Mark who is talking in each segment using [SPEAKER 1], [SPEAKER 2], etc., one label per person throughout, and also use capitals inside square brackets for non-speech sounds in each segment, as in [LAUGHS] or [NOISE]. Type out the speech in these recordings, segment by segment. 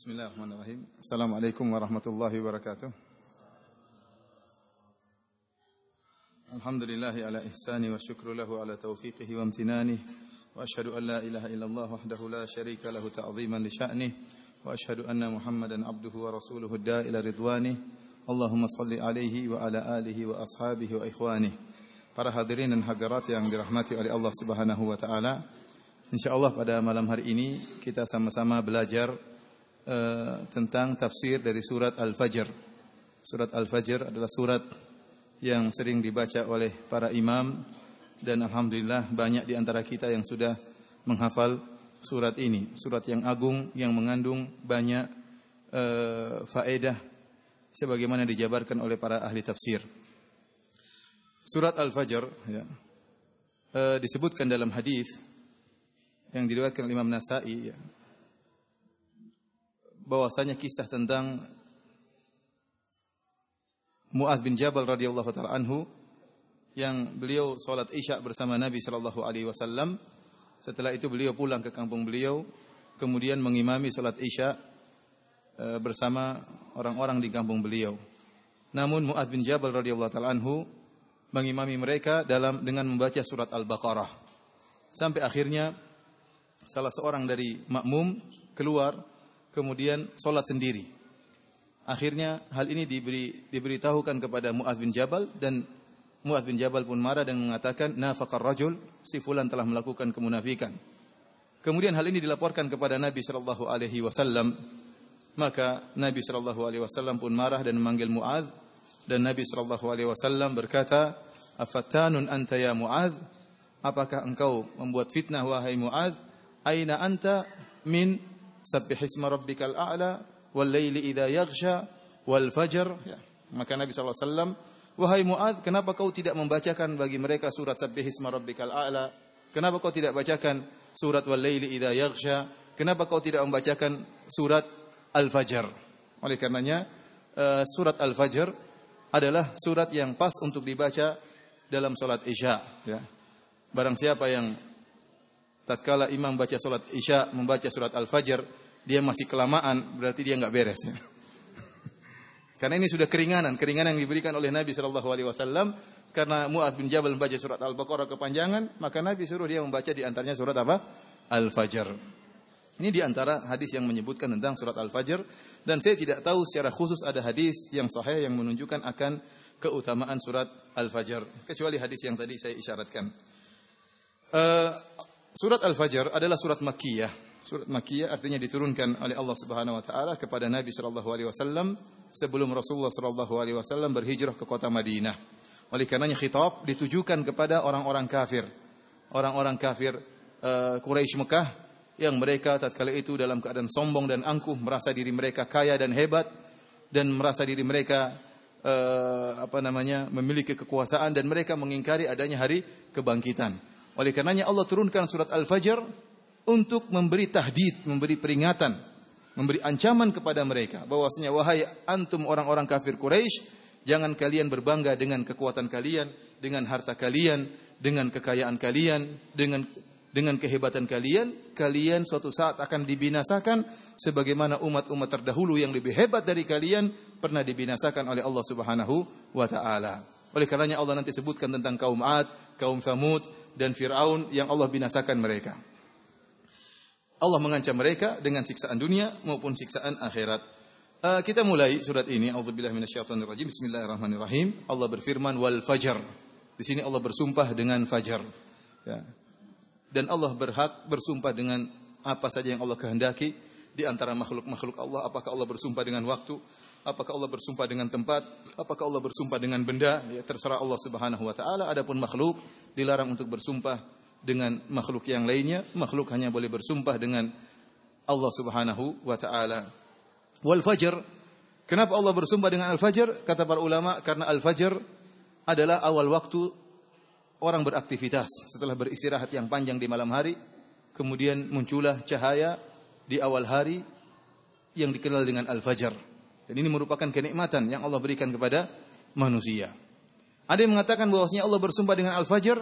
[SPEAKER 1] Bismillahirrahmanirrahim. Assalamualaikum warahmatullahi wabarakatuh. Alhamdulillahi ala ihsani wa syukru lahu ala taufiqihi wa amtinani wa ashhadu an la ilaha illallah wahdahu la syarika lahu ta'ziman li sya'nih wa ashhadu anna Muhammadan abduhu wa rasuluhu da ila ridwanih. Allahumma salli alaihi wa ala alihi wa ashabihi wa ikhwanih. Para hadirin dan hadirat yang dirahmati oleh Allah Subhanahu wa taala. Insyaallah pada malam hari ini kita sama-sama belajar uh, tentang tafsir dari surat Al-Fajr. Surat Al-Fajr adalah surat yang sering dibaca oleh para imam dan alhamdulillah banyak di antara kita yang sudah menghafal surat ini. Surat yang agung yang mengandung banyak uh, faedah sebagaimana dijabarkan oleh para ahli tafsir. Surat Al-Fajr ya, uh, disebutkan dalam hadis yang diriwayatkan oleh Imam Nasai ya, bahwasanya kisah tentang Muaz bin Jabal radhiyallahu taala anhu yang beliau salat Isya bersama Nabi sallallahu alaihi wasallam. Setelah itu beliau pulang ke kampung beliau, kemudian mengimami salat Isya e, bersama orang-orang di kampung beliau. Namun Muaz bin Jabal radhiyallahu taala anhu mengimami mereka dalam dengan membaca surat Al-Baqarah. Sampai akhirnya salah seorang dari makmum keluar kemudian salat sendiri. Akhirnya hal ini diberi diberitahukan kepada Muaz bin Jabal dan Muaz bin Jabal pun marah dan mengatakan nafaqar rajul si fulan telah melakukan kemunafikan. Kemudian hal ini dilaporkan kepada Nabi sallallahu alaihi wasallam. Maka Nabi sallallahu alaihi wasallam pun marah dan memanggil Muaz dan Nabi sallallahu alaihi wasallam berkata, "Afatanun anta ya Muaz? Apakah engkau membuat fitnah wahai Muaz? Aina anta min sabbihisma rabbikal a'la wal laili idza yaghsha wal fajr ya. Maka Nabi sallallahu alaihi wasallam, "Wahai Muad, kenapa kau tidak membacakan bagi mereka surat Sabbihisma rabbikal a'la? Kenapa kau tidak bacakan surat wal laili idza yaghsha? Kenapa kau tidak membacakan surat Al-Fajr?" Oleh karenanya uh, surat Al-Fajr adalah surat yang pas untuk dibaca dalam salat Isya ya. Barang siapa yang tatkala imam baca salat Isya membaca surat Al-Fajr dia masih kelamaan, berarti dia nggak beres. [LAUGHS] Karena ini sudah keringanan, keringanan yang diberikan oleh Nabi Shallallahu Alaihi Wasallam. Karena Muaz bin Jabal membaca surat Al-Baqarah kepanjangan, maka Nabi suruh dia membaca di antaranya surat apa? Al-Fajr. Ini di antara hadis yang menyebutkan tentang surat Al-Fajr dan saya tidak tahu secara khusus ada hadis yang sahih yang menunjukkan akan keutamaan surat Al-Fajr kecuali hadis yang tadi saya isyaratkan. Uh, surat Al-Fajr adalah surat Makkiyah Surat Makkiyah artinya diturunkan oleh Allah Subhanahu wa taala kepada Nabi sallallahu alaihi wasallam sebelum Rasulullah sallallahu alaihi wasallam berhijrah ke kota Madinah. Oleh karenanya khitab ditujukan kepada orang-orang kafir. Orang-orang kafir uh, Quraisy Mekah yang mereka tatkala itu dalam keadaan sombong dan angkuh, merasa diri mereka kaya dan hebat dan merasa diri mereka uh, apa namanya memiliki kekuasaan dan mereka mengingkari adanya hari kebangkitan. Oleh karenanya Allah turunkan surat Al-Fajr untuk memberi tahdid, memberi peringatan, memberi ancaman kepada mereka bahwasanya wahai antum orang-orang kafir Quraisy, jangan kalian berbangga dengan kekuatan kalian, dengan harta kalian, dengan kekayaan kalian, dengan dengan kehebatan kalian, kalian suatu saat akan dibinasakan sebagaimana umat-umat terdahulu yang lebih hebat dari kalian pernah dibinasakan oleh Allah Subhanahu wa taala. Oleh karenanya Allah nanti sebutkan tentang kaum Ad, kaum Samud dan Firaun yang Allah binasakan mereka. Allah mengancam mereka dengan siksaan dunia maupun siksaan akhirat. Uh, kita mulai surat ini. Auzubillahi minasyaitonirrajim. Bismillahirrahmanirrahim. Allah berfirman wal fajar. Di sini Allah bersumpah dengan fajar. Ya. Dan Allah berhak bersumpah dengan apa saja yang Allah kehendaki di antara makhluk-makhluk Allah. Apakah Allah bersumpah dengan waktu? Apakah Allah bersumpah dengan tempat? Apakah Allah bersumpah dengan benda? Ya, terserah Allah Subhanahu wa taala. Adapun makhluk dilarang untuk bersumpah dengan makhluk yang lainnya, makhluk hanya boleh bersumpah dengan Allah Subhanahu wa taala. Wal fajr, kenapa Allah bersumpah dengan al-fajr? Kata para ulama karena al-fajr adalah awal waktu orang beraktivitas setelah beristirahat yang panjang di malam hari, kemudian muncullah cahaya di awal hari yang dikenal dengan al-fajr. Dan ini merupakan kenikmatan yang Allah berikan kepada manusia. Ada yang mengatakan bahwasanya Allah bersumpah dengan al-fajr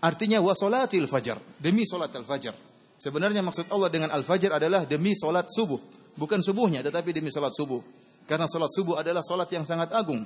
[SPEAKER 1] Artinya wasolatil fajar, demi solat al-fajar. Sebenarnya maksud Allah dengan al-fajar adalah demi solat subuh, bukan subuhnya tetapi demi salat subuh. Karena salat subuh adalah salat yang sangat agung.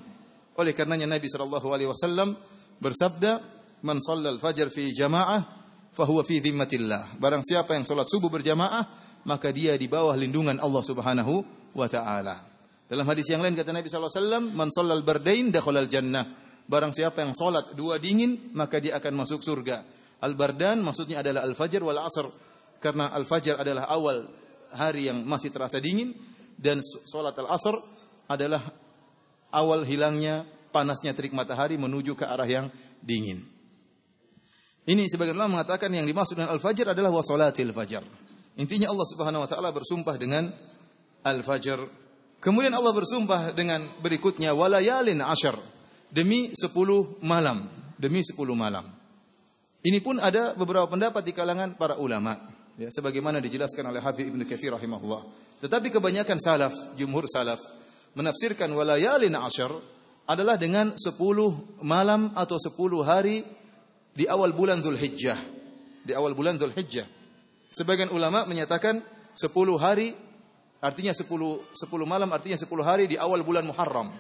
[SPEAKER 1] Oleh karenanya Nabi sallallahu alaihi wasallam bersabda, "Man shallal fajr fi jamaah fahuwa fi dhimmatillah." Barang siapa yang salat subuh berjamaah, maka dia di bawah lindungan Allah Subhanahu wa taala. Dalam hadis yang lain kata Nabi wasallam, "Man shallal bardain dakhalal jannah." Barang siapa yang salat dua dingin, maka dia akan masuk surga. Al-bardan maksudnya adalah al-fajr wal asr. Karena al-fajr adalah awal hari yang masih terasa dingin dan salat al-asr adalah awal hilangnya panasnya terik matahari menuju ke arah yang dingin. Ini sebagian ulama mengatakan yang dimaksud dengan al-fajr adalah wasolatil fajar. Intinya Allah Subhanahu wa taala bersumpah dengan al-fajr. Kemudian Allah bersumpah dengan berikutnya walayalin ashar demi 10 malam, demi 10 malam. Ini pun ada beberapa pendapat di kalangan para ulama, ya sebagaimana dijelaskan oleh Habib Ibnu Katsir rahimahullah. Tetapi kebanyakan salaf, jumhur salaf menafsirkan walayalin ashar adalah dengan 10 malam atau 10 hari di awal bulan Zulhijjah. Di awal bulan Zulhijjah. Sebagian ulama menyatakan 10 hari artinya 10 10 malam artinya 10 hari di awal bulan Muharram.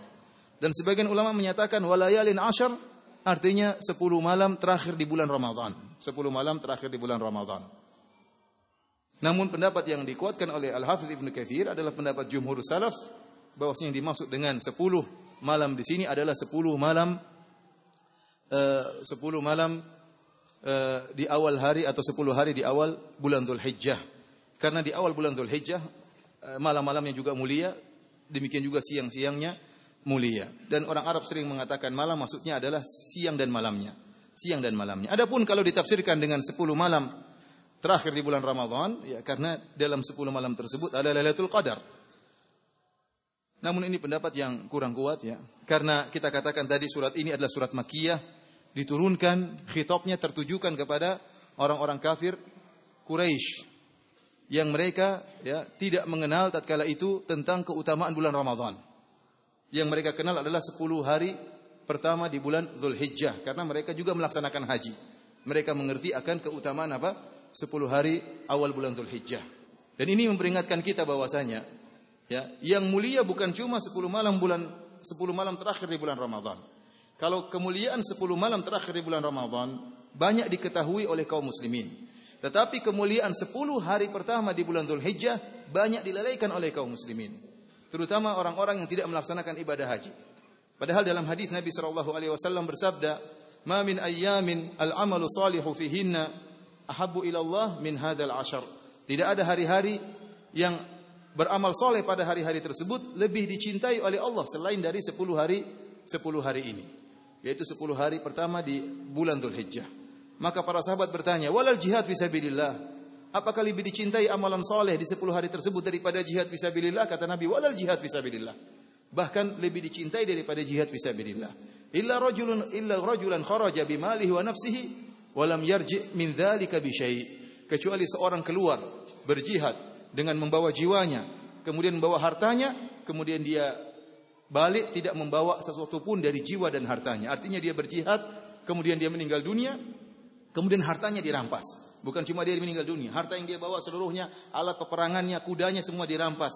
[SPEAKER 1] Dan sebagian ulama menyatakan walayalin ashar artinya 10 malam terakhir di bulan Ramadan. 10 malam terakhir di bulan Ramadan. Namun pendapat yang dikuatkan oleh Al-Hafidz Ibnu Katsir adalah pendapat jumhur salaf bahwasanya dimaksud dengan 10 malam di sini adalah 10 malam uh, 10 malam uh, di awal hari atau 10 hari di awal bulan Dzulhijjah. Karena di awal bulan Dzulhijjah malam-malamnya juga mulia, demikian juga siang-siangnya mulia. Dan orang Arab sering mengatakan malam maksudnya adalah siang dan malamnya. Siang dan malamnya. Adapun kalau ditafsirkan dengan 10 malam terakhir di bulan Ramadan, ya karena dalam 10 malam tersebut ada Lailatul Qadar. Namun ini pendapat yang kurang kuat ya. Karena kita katakan tadi surat ini adalah surat Makkiyah diturunkan khitabnya tertujukan kepada orang-orang kafir Quraisy yang mereka ya tidak mengenal tatkala itu tentang keutamaan bulan Ramadan. Yang mereka kenal adalah 10 hari pertama di bulan Zulhijjah karena mereka juga melaksanakan haji. Mereka mengerti akan keutamaan apa? 10 hari awal bulan Zulhijjah. Dan ini memperingatkan kita bahwasanya Ya, yang mulia bukan cuma 10 malam bulan 10 malam terakhir di bulan Ramadan. Kalau kemuliaan 10 malam terakhir di bulan Ramadan banyak diketahui oleh kaum muslimin. Tetapi kemuliaan 10 hari pertama di bulan Dzulhijjah banyak dilalaikan oleh kaum muslimin. Terutama orang-orang yang tidak melaksanakan ibadah haji. Padahal dalam hadis Nabi sallallahu alaihi wasallam bersabda, "Ma min ayyamin al-amalu salihu fihinna ahabbu ila Allah min hadzal ashar." Tidak ada hari-hari yang beramal soleh pada hari-hari tersebut lebih dicintai oleh Allah selain dari 10 hari 10 hari ini yaitu 10 hari pertama di bulan Dzulhijjah maka para sahabat bertanya walal jihad fisabilillah apakah lebih dicintai amalan soleh di 10 hari tersebut daripada jihad fisabilillah kata Nabi walal jihad fisabilillah bahkan lebih dicintai daripada jihad fisabilillah illa rajulun illa rajulan kharaja bimalihi wa nafsihi wa lam yarji min dzalika bi kecuali seorang keluar berjihad dengan membawa jiwanya, kemudian membawa hartanya, kemudian dia balik tidak membawa sesuatu pun dari jiwa dan hartanya. Artinya dia berjihad, kemudian dia meninggal dunia, kemudian hartanya dirampas. Bukan cuma dia meninggal dunia, harta yang dia bawa seluruhnya, alat peperangannya, kudanya semua dirampas.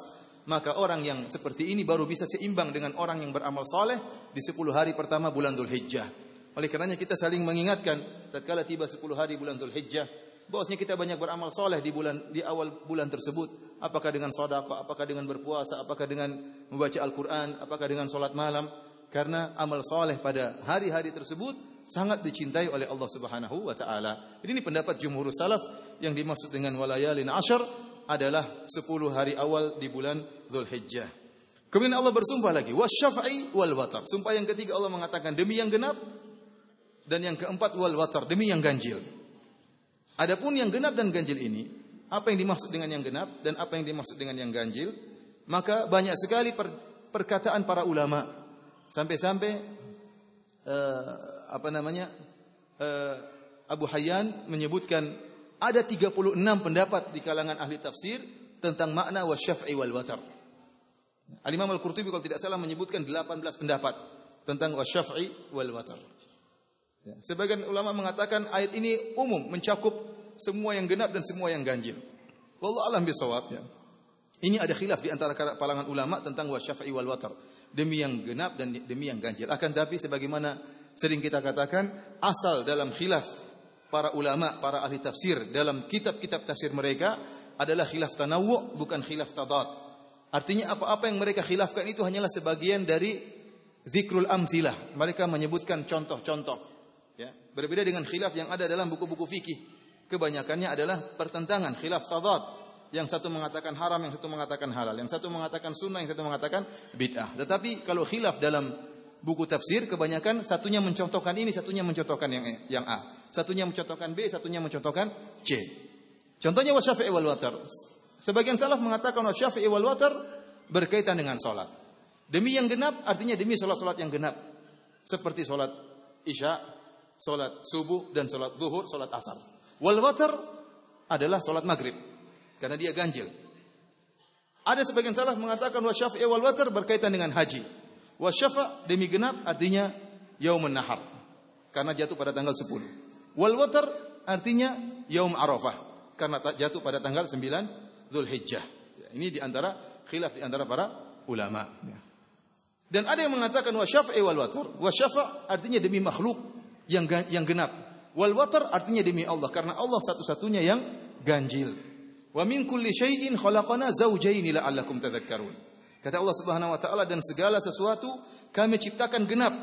[SPEAKER 1] Maka orang yang seperti ini baru bisa seimbang dengan orang yang beramal soleh di 10 hari pertama bulan Dhul Hijjah. Oleh karenanya kita saling mengingatkan tatkala tiba 10 hari bulan Dhul Hijjah bahwasanya kita banyak beramal soleh di bulan di awal bulan tersebut apakah dengan sedekah apakah dengan berpuasa apakah dengan membaca Al-Qur'an apakah dengan salat malam karena amal soleh pada hari-hari tersebut sangat dicintai oleh Allah Subhanahu wa taala. Ini pendapat jumhur salaf yang dimaksud dengan walayalin ashar adalah 10 hari awal di bulan Dzulhijjah. Kemudian Allah bersumpah lagi wasyaf'i wal watar. Sumpah yang ketiga Allah mengatakan demi yang genap dan yang keempat wal watar demi yang ganjil. Adapun yang genap dan ganjil ini, apa yang dimaksud dengan yang genap dan apa yang dimaksud dengan yang ganjil? Maka banyak sekali per, perkataan para ulama sampai-sampai uh, apa namanya uh, Abu Hayyan menyebutkan ada 36 pendapat di kalangan ahli tafsir tentang makna wasyaf'i wal watar. Al-Imam Al-Qurtubi kalau tidak salah menyebutkan 18 pendapat tentang wasyaf'i wal watar. Ya. Sebagian ulama mengatakan ayat ini umum mencakup semua yang genap dan semua yang ganjil. Wallahu alam bisawab ya. Ini ada khilaf di antara kalangan ulama tentang wasyafa'i wal watar. Demi yang genap dan demi yang ganjil. Akan tapi sebagaimana sering kita katakan, asal dalam khilaf para ulama, para ahli tafsir dalam kitab-kitab tafsir mereka adalah khilaf tanawu bukan khilaf tadad. Artinya apa-apa yang mereka khilafkan itu hanyalah sebagian dari zikrul amsilah. Mereka menyebutkan contoh-contoh. Ya, berbeda dengan khilaf yang ada dalam buku-buku fikih. Kebanyakannya adalah pertentangan khilaf tadad. Yang satu mengatakan haram, yang satu mengatakan halal, yang satu mengatakan sunnah, yang satu mengatakan bid'ah. Tetapi kalau khilaf dalam buku tafsir kebanyakan satunya mencontohkan ini, satunya mencontohkan yang yang A, satunya mencontohkan B, satunya mencontohkan C. Contohnya wasyafi'i wal watar. Sebagian salaf mengatakan wasyafi'i wal watar berkaitan dengan salat. Demi yang genap artinya demi salat-salat yang genap. Seperti salat Isya, salat subuh dan salat zuhur, salat asar. Wal watar adalah salat maghrib karena dia ganjil. Ada sebagian salah mengatakan wasyafa'i wal watar berkaitan dengan haji. Wasyafa demi genap artinya yaumun nahar karena jatuh pada tanggal 10. Wal watar artinya yaum Arafah karena jatuh pada tanggal 9 Zulhijjah. Ini di antara khilaf di antara para ulama. Dan ada yang mengatakan wasyafa'i wal watar. Artinya demi makhluk yang yang genap. Wal watar artinya demi Allah karena Allah satu-satunya yang ganjil. Wa min kulli syai'in khalaqana zawjayn la'allakum tadhakkarun. Kata Allah Subhanahu wa taala dan segala sesuatu kami ciptakan genap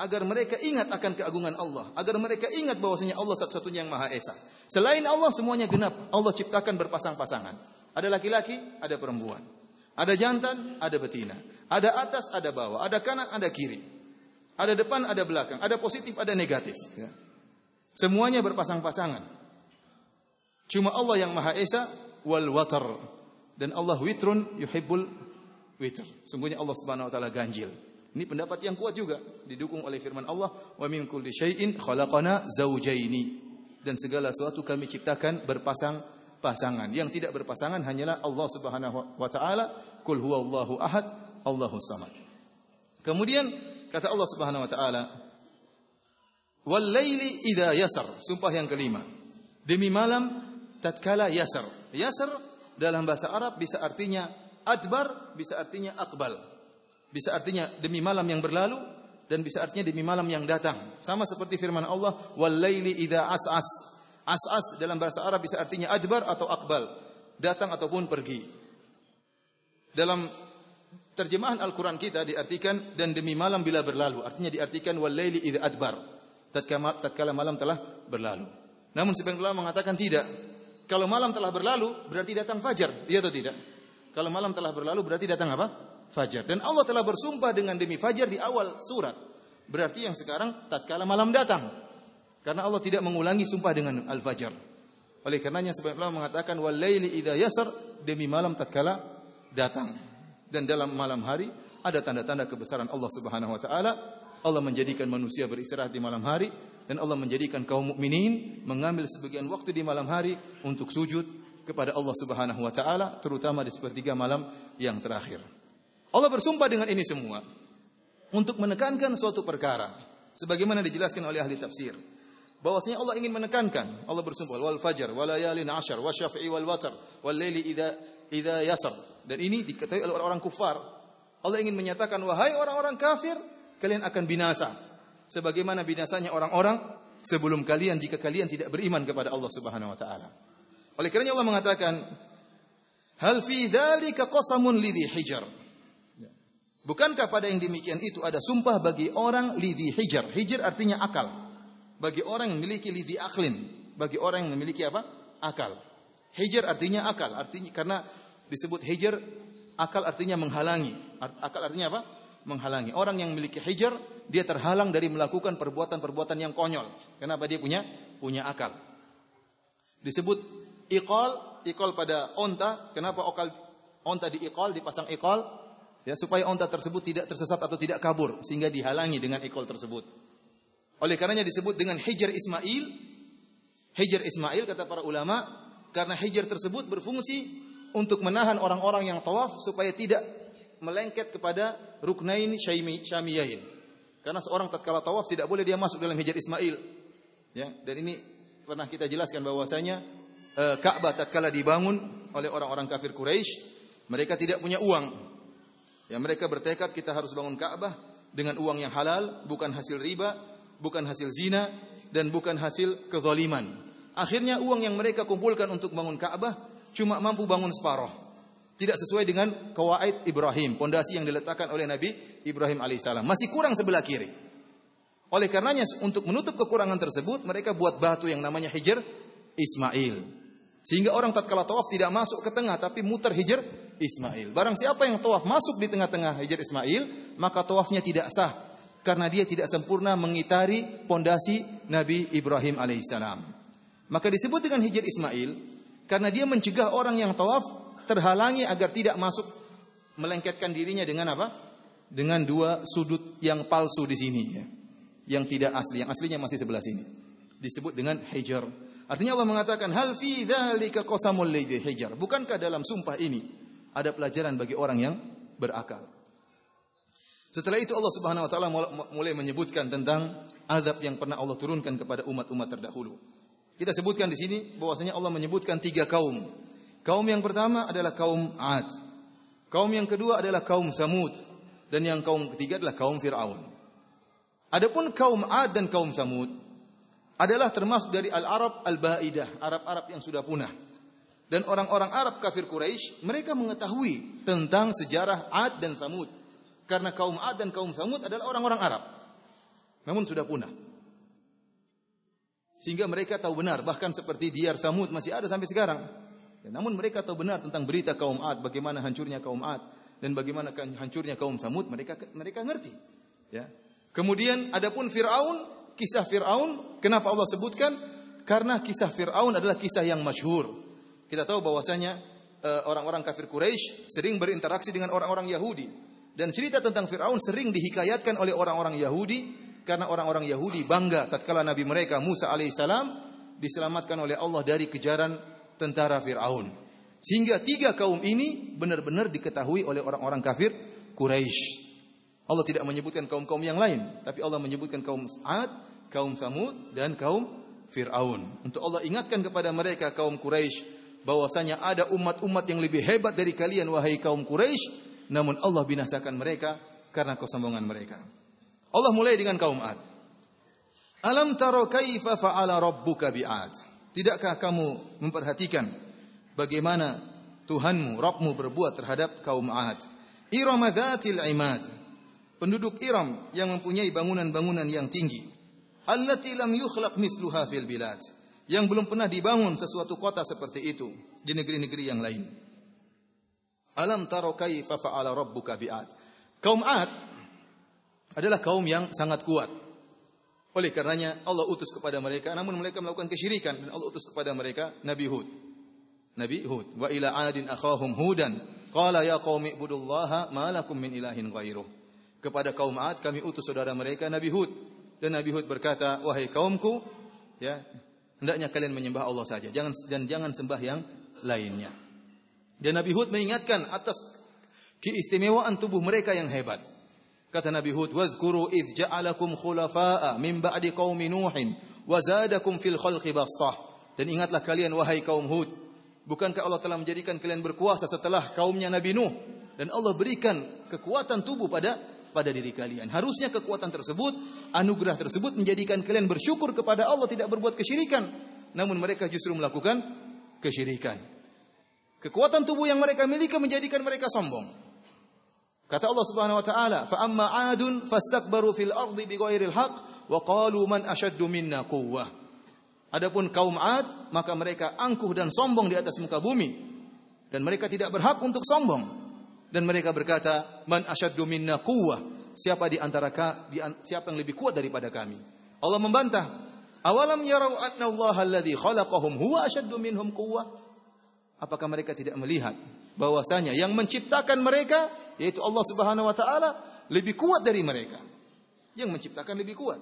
[SPEAKER 1] agar mereka ingat akan keagungan Allah, agar mereka ingat bahwasanya Allah satu-satunya yang Maha Esa. Selain Allah semuanya genap. Allah ciptakan berpasang-pasangan. Ada laki-laki, ada perempuan. Ada jantan, ada betina. Ada atas, ada bawah. Ada kanan, ada kiri. Ada depan, ada belakang. Ada positif, ada negatif. Ya. Semuanya berpasang-pasangan. Cuma Allah yang Maha Esa wal watar dan Allah witrun yuhibbul witr. Sungguhnya Allah Subhanahu wa taala ganjil. Ini pendapat yang kuat juga didukung oleh firman Allah wa min kulli syai'in khalaqana zaujaini. Dan segala sesuatu kami ciptakan berpasang pasangan. Yang tidak berpasangan hanyalah Allah Subhanahu wa taala, kul huwallahu ahad, Allahu samad. Kemudian kata Allah Subhanahu wa taala, "Wal laili idza yasar." Sumpah yang kelima. Demi malam tatkala yasar. Yasar dalam bahasa Arab bisa artinya adbar, bisa artinya akbal. Bisa artinya demi malam yang berlalu dan bisa artinya demi malam yang datang. Sama seperti firman Allah, "Wal laili idza as'as." As'as dalam bahasa Arab bisa artinya adbar atau akbal, datang ataupun pergi. Dalam terjemahan Al-Qur'an kita diartikan dan demi malam bila berlalu, artinya diartikan wal laili idza adbar. Tatkala malam telah berlalu. Namun sebagian ulama mengatakan tidak. Kalau malam telah berlalu, berarti datang fajar. Iya atau tidak? Kalau malam telah berlalu, berarti datang apa? Fajar. Dan Allah telah bersumpah dengan demi fajar di awal surat. Berarti yang sekarang tatkala malam datang. Karena Allah tidak mengulangi sumpah dengan al-fajar. Oleh karenanya sebagian ulama mengatakan wal laili idza yasar demi malam tatkala datang. Dan dalam malam hari ada tanda-tanda kebesaran Allah Subhanahu wa taala. Allah menjadikan manusia beristirahat di malam hari dan Allah menjadikan kaum mukminin mengambil sebagian waktu di malam hari untuk sujud kepada Allah Subhanahu wa taala terutama di sepertiga malam yang terakhir. Allah bersumpah dengan ini semua untuk menekankan suatu perkara sebagaimana dijelaskan oleh ahli tafsir bahwasanya Allah ingin menekankan Allah bersumpah wal fajar wal layalin ashar wasyafi'i wal watar wal laili idza idza yasar dan ini diketahui oleh orang-orang kufar Allah ingin menyatakan wahai orang-orang kafir kalian akan binasa sebagaimana binasanya orang-orang sebelum kalian jika kalian tidak beriman kepada Allah Subhanahu wa taala. Oleh kerana Allah mengatakan, "Hal fi dzalika qasamun lidhi hijar." Bukankah pada yang demikian itu ada sumpah bagi orang lidhi hijar? Hijar artinya akal. Bagi orang yang memiliki lidhi aklin, bagi orang yang memiliki apa? Akal. Hijar artinya akal, artinya karena disebut hijar akal artinya menghalangi. Akal artinya apa? Menghalangi. Orang yang memiliki hijar dia terhalang dari melakukan perbuatan-perbuatan yang konyol. Kenapa dia punya punya akal? Disebut iqal, iqal pada onta. Kenapa okal onta diiqal, dipasang iqal? Ya, supaya onta tersebut tidak tersesat atau tidak kabur sehingga dihalangi dengan iqal tersebut. Oleh karenanya disebut dengan hijr Ismail. Hijr Ismail kata para ulama karena hijr tersebut berfungsi untuk menahan orang-orang yang tawaf supaya tidak melengket kepada ruknain syamiyain. Karena seorang tatkala tawaf tidak boleh dia masuk dalam hijab Ismail. Ya, dan ini pernah kita jelaskan bahwasanya Ka'bah tatkala dibangun oleh orang-orang kafir Quraisy. Mereka tidak punya uang. Ya, mereka bertekad kita harus bangun Ka'bah dengan uang yang halal, bukan hasil riba, bukan hasil zina, dan bukan hasil kezaliman. Akhirnya uang yang mereka kumpulkan untuk bangun Ka'bah cuma mampu bangun separuh. Tidak sesuai dengan kawaid Ibrahim, pondasi yang diletakkan oleh Nabi Ibrahim alaihissalam. Masih kurang sebelah kiri. Oleh karenanya untuk menutup kekurangan tersebut mereka buat batu yang namanya hijr Ismail. Sehingga orang tatkala tawaf tidak masuk ke tengah tapi muter hijr Ismail. Barang siapa yang tawaf masuk di tengah-tengah hijr Ismail, maka tawafnya tidak sah karena dia tidak sempurna mengitari pondasi Nabi Ibrahim alaihissalam. Maka disebut dengan hijr Ismail karena dia mencegah orang yang tawaf terhalangi agar tidak masuk melengketkan dirinya dengan apa? Dengan dua sudut yang palsu di sini ya. Yang tidak asli, yang aslinya masih sebelah sini. Disebut dengan hijar. Artinya Allah mengatakan hal fi dzalika qasamul hijar. Bukankah dalam sumpah ini ada pelajaran bagi orang yang berakal? Setelah itu Allah Subhanahu wa taala mulai menyebutkan tentang azab yang pernah Allah turunkan kepada umat-umat terdahulu. Kita sebutkan di sini bahwasanya Allah menyebutkan tiga kaum Kaum yang pertama adalah kaum Ad. Kaum yang kedua adalah kaum Samud dan yang kaum ketiga adalah kaum Firaun. Adapun kaum Ad dan kaum Samud adalah termasuk dari al-Arab al-Baidah, Arab-Arab yang sudah punah. Dan orang-orang Arab kafir Quraisy mereka mengetahui tentang sejarah Ad dan Samud. Karena kaum Ad dan kaum Samud adalah orang-orang Arab. Namun sudah punah. Sehingga mereka tahu benar, bahkan seperti Diyar Samud masih ada sampai sekarang. Ya, namun mereka tahu benar tentang berita kaum Ad, bagaimana hancurnya kaum Ad dan bagaimana hancurnya kaum Samud, mereka mereka ngerti. Ya. Kemudian adapun Firaun, kisah Firaun, kenapa Allah sebutkan? Karena kisah Firaun adalah kisah yang masyhur. Kita tahu bahwasanya eh, orang-orang kafir Quraisy sering berinteraksi dengan orang-orang Yahudi dan cerita tentang Firaun sering dihikayatkan oleh orang-orang Yahudi karena orang-orang Yahudi bangga tatkala nabi mereka Musa alaihissalam diselamatkan oleh Allah dari kejaran tentara Fir'aun. Sehingga tiga kaum ini benar-benar diketahui oleh orang-orang kafir Quraisy. Allah tidak menyebutkan kaum-kaum yang lain, tapi Allah menyebutkan kaum Ad, kaum Samud dan kaum Fir'aun. Untuk Allah ingatkan kepada mereka kaum Quraisy bahwasanya ada umat-umat yang lebih hebat dari kalian wahai kaum Quraisy, namun Allah binasakan mereka karena kesombongan mereka. Allah mulai dengan kaum Ad. Alam taro kaifa fa'ala rabbuka bi'ad? Tidakkah kamu memperhatikan bagaimana Tuhanmu, Rabbmu berbuat terhadap kaum Ad? Iram dzatil imad. Penduduk Iram yang mempunyai bangunan-bangunan yang tinggi. Allati lam yukhlaq mithluha fil bilad. Yang belum pernah dibangun sesuatu kota seperti itu di negeri-negeri yang lain. Alam taro kaifa fa'ala rabbuka bi'ad. Kaum Ad adalah kaum yang sangat kuat. Oleh karenanya Allah utus kepada mereka namun mereka melakukan kesyirikan dan Allah utus kepada mereka Nabi Hud. Nabi Hud, wa ila 'adin akhahum Hudan, qala ya qaumi ibudullaha ma lakum min ilahin ghairuh. Kepada kaum 'Ad kami utus saudara mereka Nabi Hud dan Nabi Hud berkata, wahai kaumku, ya, hendaknya kalian menyembah Allah saja, jangan dan jangan sembah yang lainnya. Dan Nabi Hud mengingatkan atas keistimewaan tubuh mereka yang hebat. Kata Nabi Hud, "Wazkuru id ja'alakum khulafa'a min ba'di qaumi Nuhin wa zadakum fil khalqi bastah." Dan ingatlah kalian wahai kaum Hud, bukankah Allah telah menjadikan kalian berkuasa setelah kaumnya Nabi Nuh dan Allah berikan kekuatan tubuh pada pada diri kalian. Harusnya kekuatan tersebut, anugerah tersebut menjadikan kalian bersyukur kepada Allah tidak berbuat kesyirikan. Namun mereka justru melakukan kesyirikan. Kekuatan tubuh yang mereka miliki menjadikan mereka sombong. Kata Allah Subhanahu wa taala, "Fa amma 'adun fastakbaru fil ardi bighairil haqq wa qalu man ashaddu minna quwwah." Adapun kaum 'Ad, maka mereka angkuh dan sombong di atas muka bumi dan mereka tidak berhak untuk sombong. Dan mereka berkata, "Man ashaddu minna quwwah?" Siapa di antara ka, di, siapa yang lebih kuat daripada kami? Allah membantah, "Awalam yarau anna Allah alladhi khalaqahum huwa ashaddu minhum quwwah?" Apakah mereka tidak melihat bahwasanya yang menciptakan mereka yaitu Allah Subhanahu wa taala lebih kuat dari mereka. Yang menciptakan lebih kuat.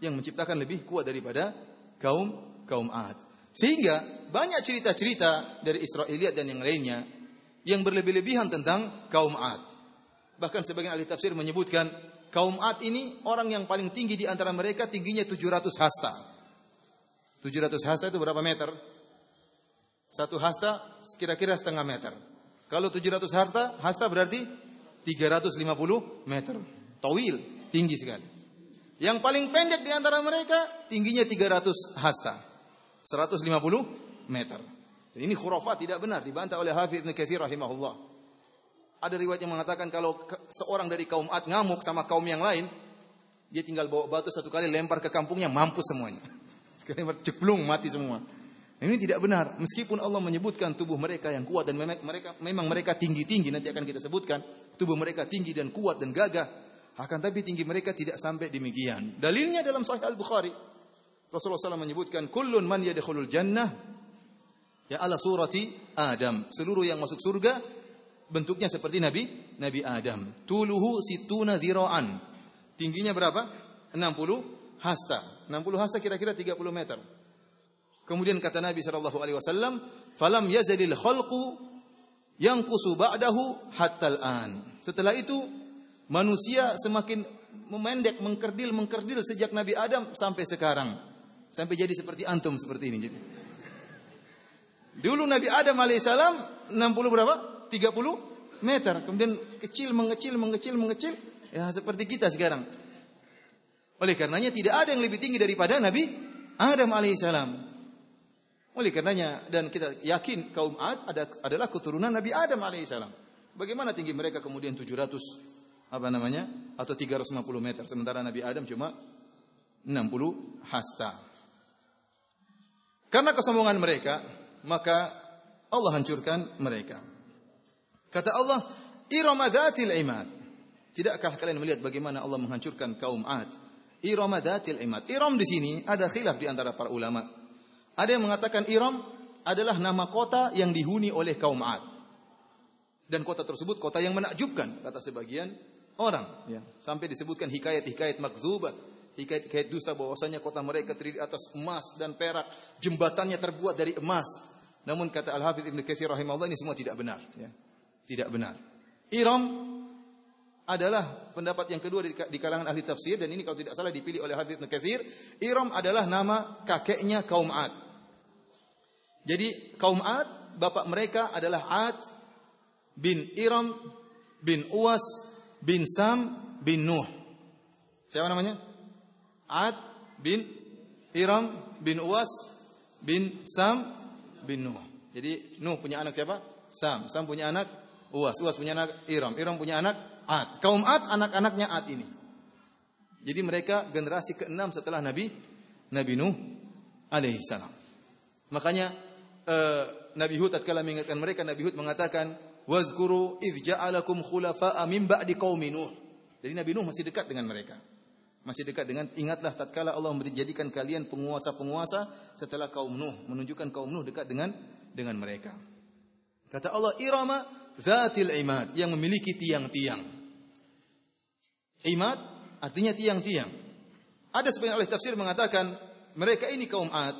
[SPEAKER 1] Yang menciptakan lebih kuat daripada kaum kaum Ad. Sehingga banyak cerita-cerita dari Israiliyat dan yang lainnya yang berlebih-lebihan tentang kaum Ad. Bahkan sebagian ahli tafsir menyebutkan kaum Ad ini orang yang paling tinggi di antara mereka tingginya 700 hasta. 700 hasta itu berapa meter? Satu hasta kira-kira setengah meter. Kalau 700 hasta, hasta berarti 350 meter. Tawil, tinggi sekali. Yang paling pendek di antara mereka tingginya 300 hasta. 150 meter. Dan ini khurafat tidak benar dibantah oleh Hafidz Ibnu Katsir rahimahullah. Ada riwayat yang mengatakan kalau seorang dari kaum Ad ngamuk sama kaum yang lain, dia tinggal bawa batu satu kali lempar ke kampungnya mampus semuanya. [LAUGHS] Sekali ceplung mati semua. Ini tidak benar. Meskipun Allah menyebutkan tubuh mereka yang kuat dan mereka memang mereka tinggi-tinggi nanti akan kita sebutkan, tubuh mereka tinggi dan kuat dan gagah. Akan tapi tinggi mereka tidak sampai demikian. Dalilnya dalam Sahih Al-Bukhari. Rasulullah SAW menyebutkan, Kullun man yadkhulul jannah, ya ala surati Adam. Seluruh yang masuk surga, bentuknya seperti Nabi Nabi Adam. Tuluhu situna zira'an. Tingginya berapa? 60 hasta. 60 hasta kira-kira 30 meter. Kemudian kata Nabi sallallahu alaihi wasallam, "Falam yazalil khalqu yanqusu ba'dahu hatta al-an." Setelah itu Manusia semakin memendek, mengkerdil, mengkerdil sejak Nabi Adam sampai sekarang. Sampai jadi seperti antum seperti ini. Jadi. Dulu Nabi Adam alaihissalam 60 berapa? 30 meter. Kemudian kecil, mengecil, mengecil, mengecil. Ya seperti kita sekarang. Oleh karenanya tidak ada yang lebih tinggi daripada Nabi Adam alaihissalam. Oleh karenanya dan kita yakin kaum Ad adalah keturunan Nabi Adam alaihissalam. Bagaimana tinggi mereka kemudian 700 apa namanya atau 350 meter sementara Nabi Adam cuma 60 hasta. Karena kesombongan mereka, maka Allah hancurkan mereka. Kata Allah, Iramadatil imad. Tidakkah kalian melihat bagaimana Allah menghancurkan kaum Ad? Iramadatil imad. Iram di sini ada khilaf di antara para ulama. Ada yang mengatakan Iram adalah nama kota yang dihuni oleh kaum Ad. Dan kota tersebut kota yang menakjubkan kata sebagian orang ya sampai disebutkan hikayat-hikayat makzubat hikayat-hikayat dusta bahwasanya kota mereka terdiri atas emas dan perak jembatannya terbuat dari emas namun kata Al-Hafidz Ibnu Katsir rahimahullah ini semua tidak benar ya tidak benar Iram adalah pendapat yang kedua di kalangan ahli tafsir dan ini kalau tidak salah dipilih oleh Hafidz Ibnu Katsir Iram adalah nama kakeknya kaum Ad jadi kaum Ad bapak mereka adalah Ad bin Iram bin Uwas bin Sam bin Nuh. Siapa namanya? Ad bin Iram bin Uwas bin Sam bin Nuh. Jadi Nuh punya anak siapa? Sam. Sam punya anak Uwas. Uwas punya anak Iram. Iram punya anak Ad. Kaum Ad anak-anaknya Ad ini. Jadi mereka generasi keenam setelah Nabi Nabi Nuh alaihi salam. Makanya uh, Nabi Hud tatkala mengingatkan mereka Nabi Hud mengatakan Wazkuru idh ja'alakum khulafa'a min ba'di qaumi Nuh. Jadi Nabi Nuh masih dekat dengan mereka. Masih dekat dengan ingatlah tatkala Allah menjadikan kalian penguasa-penguasa setelah kaum Nuh, menunjukkan kaum Nuh dekat dengan dengan mereka. Kata Allah Irama Zatil Imad yang memiliki tiang-tiang. Imad artinya tiang-tiang. Ada sebagian ahli tafsir mengatakan mereka ini kaum Ad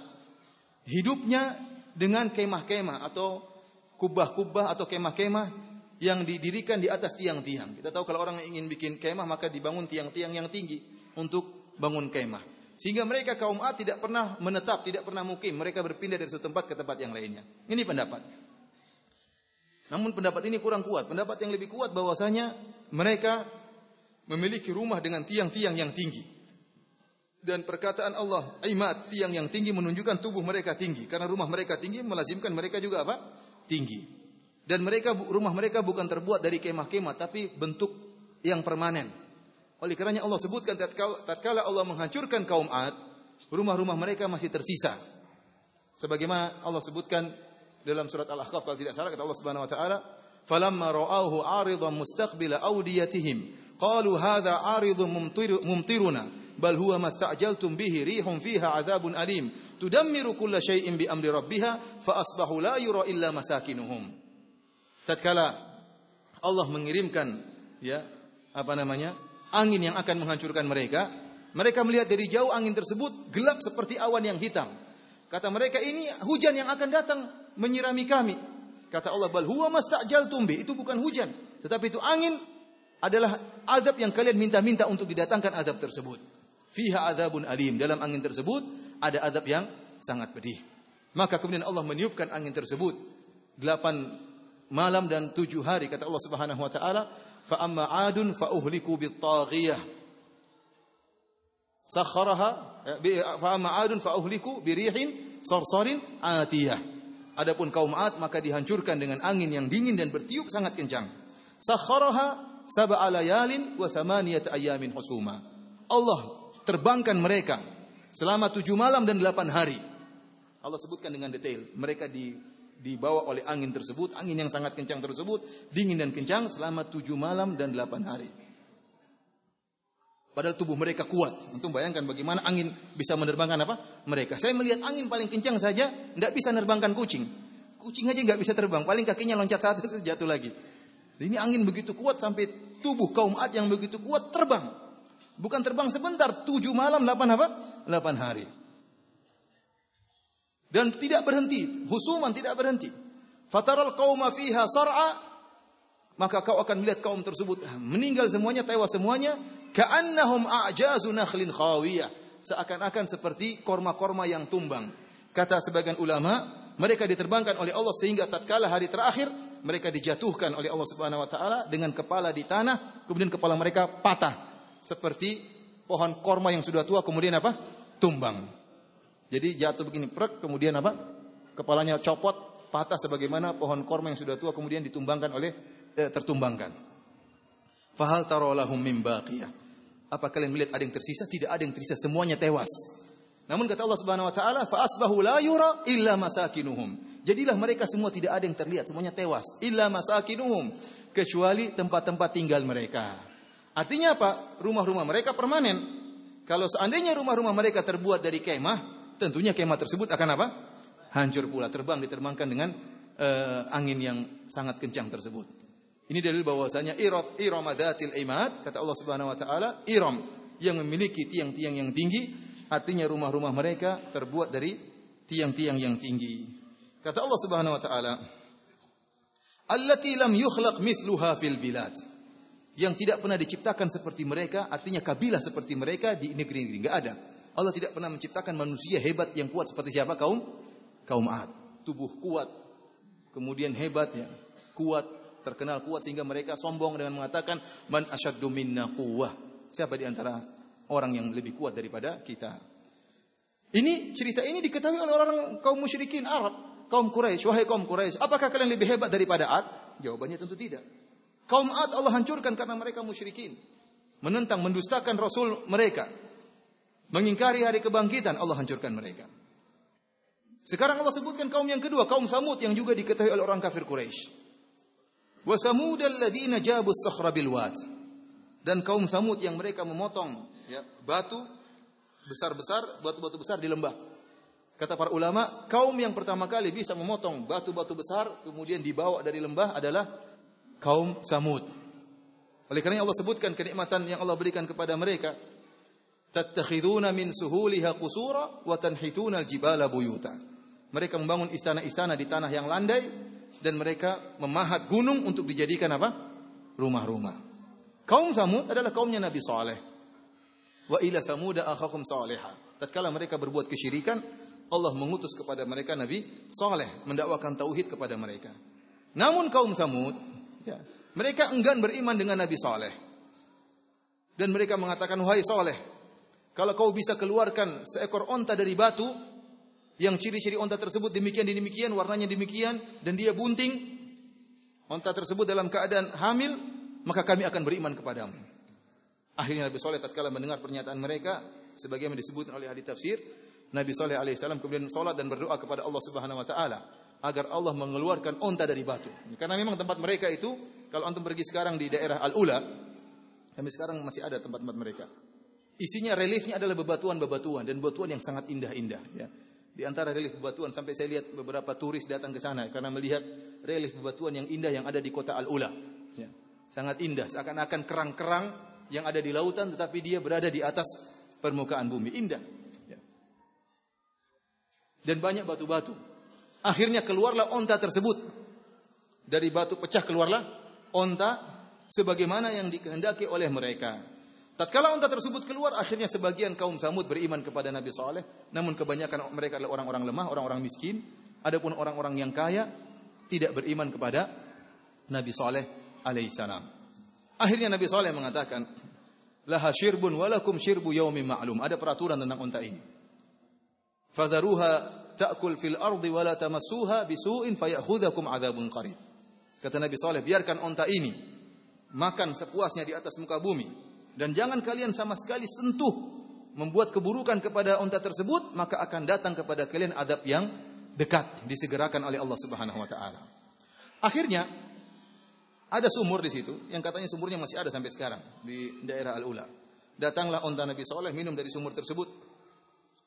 [SPEAKER 1] hidupnya dengan kemah-kemah atau kubah-kubah atau kemah-kemah yang didirikan di atas tiang-tiang. Kita tahu kalau orang ingin bikin kemah maka dibangun tiang-tiang yang tinggi untuk bangun kemah. Sehingga mereka kaum Ad tidak pernah menetap, tidak pernah mukim. Mereka berpindah dari satu tempat ke tempat yang lainnya. Ini pendapat. Namun pendapat ini kurang kuat. Pendapat yang lebih kuat bahwasanya mereka memiliki rumah dengan tiang-tiang yang tinggi. Dan perkataan Allah, imat tiang yang tinggi menunjukkan tubuh mereka tinggi. Karena rumah mereka tinggi melazimkan mereka juga apa? tinggi. Dan mereka rumah mereka bukan terbuat dari kemah-kemah tapi bentuk yang permanen. Oleh karenanya Allah sebutkan tatkala, Allah menghancurkan kaum Ad, rumah-rumah mereka masih tersisa. Sebagaimana Allah sebutkan dalam surat Al-Ahqaf kalau tidak salah kata Allah Subhanahu wa taala, "Falamma ra'awhu 'aridan mustaqbila awdiyatihim, qalu hadha 'aridun mumtiruna, bal huwa masta'jaltum bihi rihum fiha 'adzabun alim." tudammiru kulla syai'in bi amri rabbiha fa asbahu la yura illa masakinuhum. Tatkala Allah mengirimkan ya apa namanya? Angin yang akan menghancurkan mereka, mereka melihat dari jauh angin tersebut gelap seperti awan yang hitam. Kata mereka ini hujan yang akan datang menyirami kami. Kata Allah bal huwa mastajaltum bi, itu bukan hujan, tetapi itu angin adalah azab yang kalian minta-minta untuk didatangkan azab tersebut. Fiha azabun alim. Dalam angin tersebut ada adab yang sangat pedih. Maka kemudian Allah meniupkan angin tersebut delapan malam dan tujuh hari kata Allah Subhanahu wa taala amma adun fa uhliku bit taghiyah sakharaha fa amma adun fa atiyah. Adapun kaum Ad maka dihancurkan dengan angin yang dingin dan bertiup sangat kencang. Sakharaha sab'a layalin wa thamaniyat ayamin husuma. Allah terbangkan mereka selama tujuh malam dan delapan hari. Allah sebutkan dengan detail mereka di dibawa oleh angin tersebut, angin yang sangat kencang tersebut, dingin dan kencang selama tujuh malam dan delapan hari. Padahal tubuh mereka kuat. Untuk bayangkan bagaimana angin bisa menerbangkan apa? Mereka. Saya melihat angin paling kencang saja, tidak bisa menerbangkan kucing. Kucing aja nggak bisa terbang, paling kakinya loncat satu jatuh lagi. Ini angin begitu kuat sampai tubuh kaum Ad yang begitu kuat terbang. Bukan terbang sebentar, tujuh malam, delapan apa? Delapan hari. Dan tidak berhenti, husuman tidak berhenti. Fataral qauma fiha sar'a maka kau akan melihat kaum tersebut meninggal semuanya, tewas semuanya, ka'annahum a'jazu nakhlin khawiyah. Seakan-akan seperti korma-korma yang tumbang. Kata sebagian ulama, mereka diterbangkan oleh Allah sehingga tatkala hari terakhir mereka dijatuhkan oleh Allah Subhanahu wa taala dengan kepala di tanah, kemudian kepala mereka patah seperti pohon korma yang sudah tua kemudian apa? tumbang. Jadi jatuh begini prek kemudian apa? Kepalanya copot, patah sebagaimana pohon korma yang sudah tua kemudian ditumbangkan oleh eh, tertumbangkan. Fahal tarolahum baqiyah. Apa kalian melihat ada yang tersisa? Tidak ada yang tersisa, semuanya tewas. Namun kata Allah Subhanahu wa taala, fa asbahu la yura illa masakinuhum. Jadilah mereka semua tidak ada yang terlihat, semuanya tewas. Illa masakinuhum, kecuali tempat-tempat tinggal mereka. Artinya apa? Rumah-rumah mereka permanen. Kalau seandainya rumah-rumah mereka terbuat dari kemah, tentunya kemah tersebut akan apa? Hancur pula, terbang diterbangkan dengan uh, angin yang sangat kencang tersebut. Ini dalil bahwasanya iram iramadatil imad kata Allah Subhanahu wa taala iram yang memiliki tiang-tiang yang tinggi artinya rumah-rumah mereka terbuat dari tiang-tiang yang tinggi. Kata Allah Subhanahu wa taala allati lam yukhlaq mithluha fil bilad yang tidak pernah diciptakan seperti mereka artinya kabilah seperti mereka di negeri-negeri enggak ada. Allah tidak pernah menciptakan manusia hebat yang kuat seperti siapa kaum kaum Ad. Tubuh kuat, kemudian hebat ya, kuat, terkenal kuat sehingga mereka sombong dengan mengatakan man asyaddu minna quwwah. Siapa di antara orang yang lebih kuat daripada kita? Ini cerita ini diketahui oleh orang kaum musyrikin Arab, kaum Quraisy. Wahai kaum Quraisy, apakah kalian lebih hebat daripada Ad? Jawabannya tentu tidak. Kaum Ad Allah hancurkan karena mereka musyrikin. Menentang, mendustakan Rasul mereka. Mengingkari hari kebangkitan, Allah hancurkan mereka. Sekarang Allah sebutkan kaum yang kedua, kaum Samud yang juga diketahui oleh orang kafir Quraisy. Wa Samud alladziina jabu sakhra bil wad. Dan kaum Samud yang mereka memotong ya, batu besar-besar, batu-batu besar di lembah. Kata para ulama, kaum yang pertama kali bisa memotong batu-batu besar kemudian dibawa dari lembah adalah kaum Samud. Oleh karena Allah sebutkan kenikmatan yang Allah berikan kepada mereka, tattakhiduna min suhuliha qusura wa tanhituna aljibala buyuta. Mereka membangun istana-istana di tanah yang landai dan mereka memahat gunung untuk dijadikan apa? rumah-rumah. Kaum Samud adalah kaumnya Nabi Saleh. Wa ila Samuda akhakum salihah. Tatkala mereka berbuat kesyirikan, Allah mengutus kepada mereka Nabi Saleh mendakwakan tauhid kepada mereka. Namun kaum Samud, ya, mereka enggan beriman dengan Nabi Saleh. Dan mereka mengatakan, "Wahai Saleh, kalau kau bisa keluarkan seekor onta dari batu, yang ciri-ciri onta tersebut demikian demikian, warnanya demikian, dan dia bunting, onta tersebut dalam keadaan hamil, maka kami akan beriman kepadamu. Akhirnya Nabi Soleh tatkala mendengar pernyataan mereka, sebagaimana disebutkan oleh hadis tafsir, Nabi Soleh alaihissalam kemudian sholat dan berdoa kepada Allah Subhanahu Wa Taala agar Allah mengeluarkan onta dari batu. Karena memang tempat mereka itu, kalau antum pergi sekarang di daerah Al Ula, kami sekarang masih ada tempat-tempat mereka. Isinya reliefnya adalah bebatuan-bebatuan dan bebatuan yang sangat indah-indah ya. Di antara relief bebatuan sampai saya lihat beberapa turis datang ke sana karena melihat relief bebatuan yang indah yang ada di kota Al-Ula. Ya. Sangat indah, seakan-akan kerang-kerang yang ada di lautan tetapi dia berada di atas permukaan bumi. Indah. Ya. Dan banyak batu-batu. Akhirnya keluarlah onta tersebut. Dari batu pecah keluarlah onta sebagaimana yang dikehendaki oleh mereka. Tatkala unta tersebut keluar, akhirnya sebagian kaum Samud beriman kepada Nabi Saleh, namun kebanyakan mereka adalah orang-orang lemah, orang-orang miskin. Adapun orang-orang yang kaya tidak beriman kepada Nabi Saleh alaihissalam. Akhirnya Nabi Saleh mengatakan, "Laha syirbun walakum syirbu yaumi ma'lum." Ada peraturan tentang unta ini. Fadharuha ta'kul fil ardi wala tamassuha bisu'in fayakhudhakum adzabun qarib. Kata Nabi Saleh, biarkan unta ini makan sepuasnya di atas muka bumi dan jangan kalian sama sekali sentuh membuat keburukan kepada unta tersebut, maka akan datang kepada kalian adab yang dekat disegerakan oleh Allah Subhanahu wa taala. Akhirnya ada sumur di situ yang katanya sumurnya masih ada sampai sekarang di daerah Al-Ula. Datanglah unta Nabi Soleh minum dari sumur tersebut.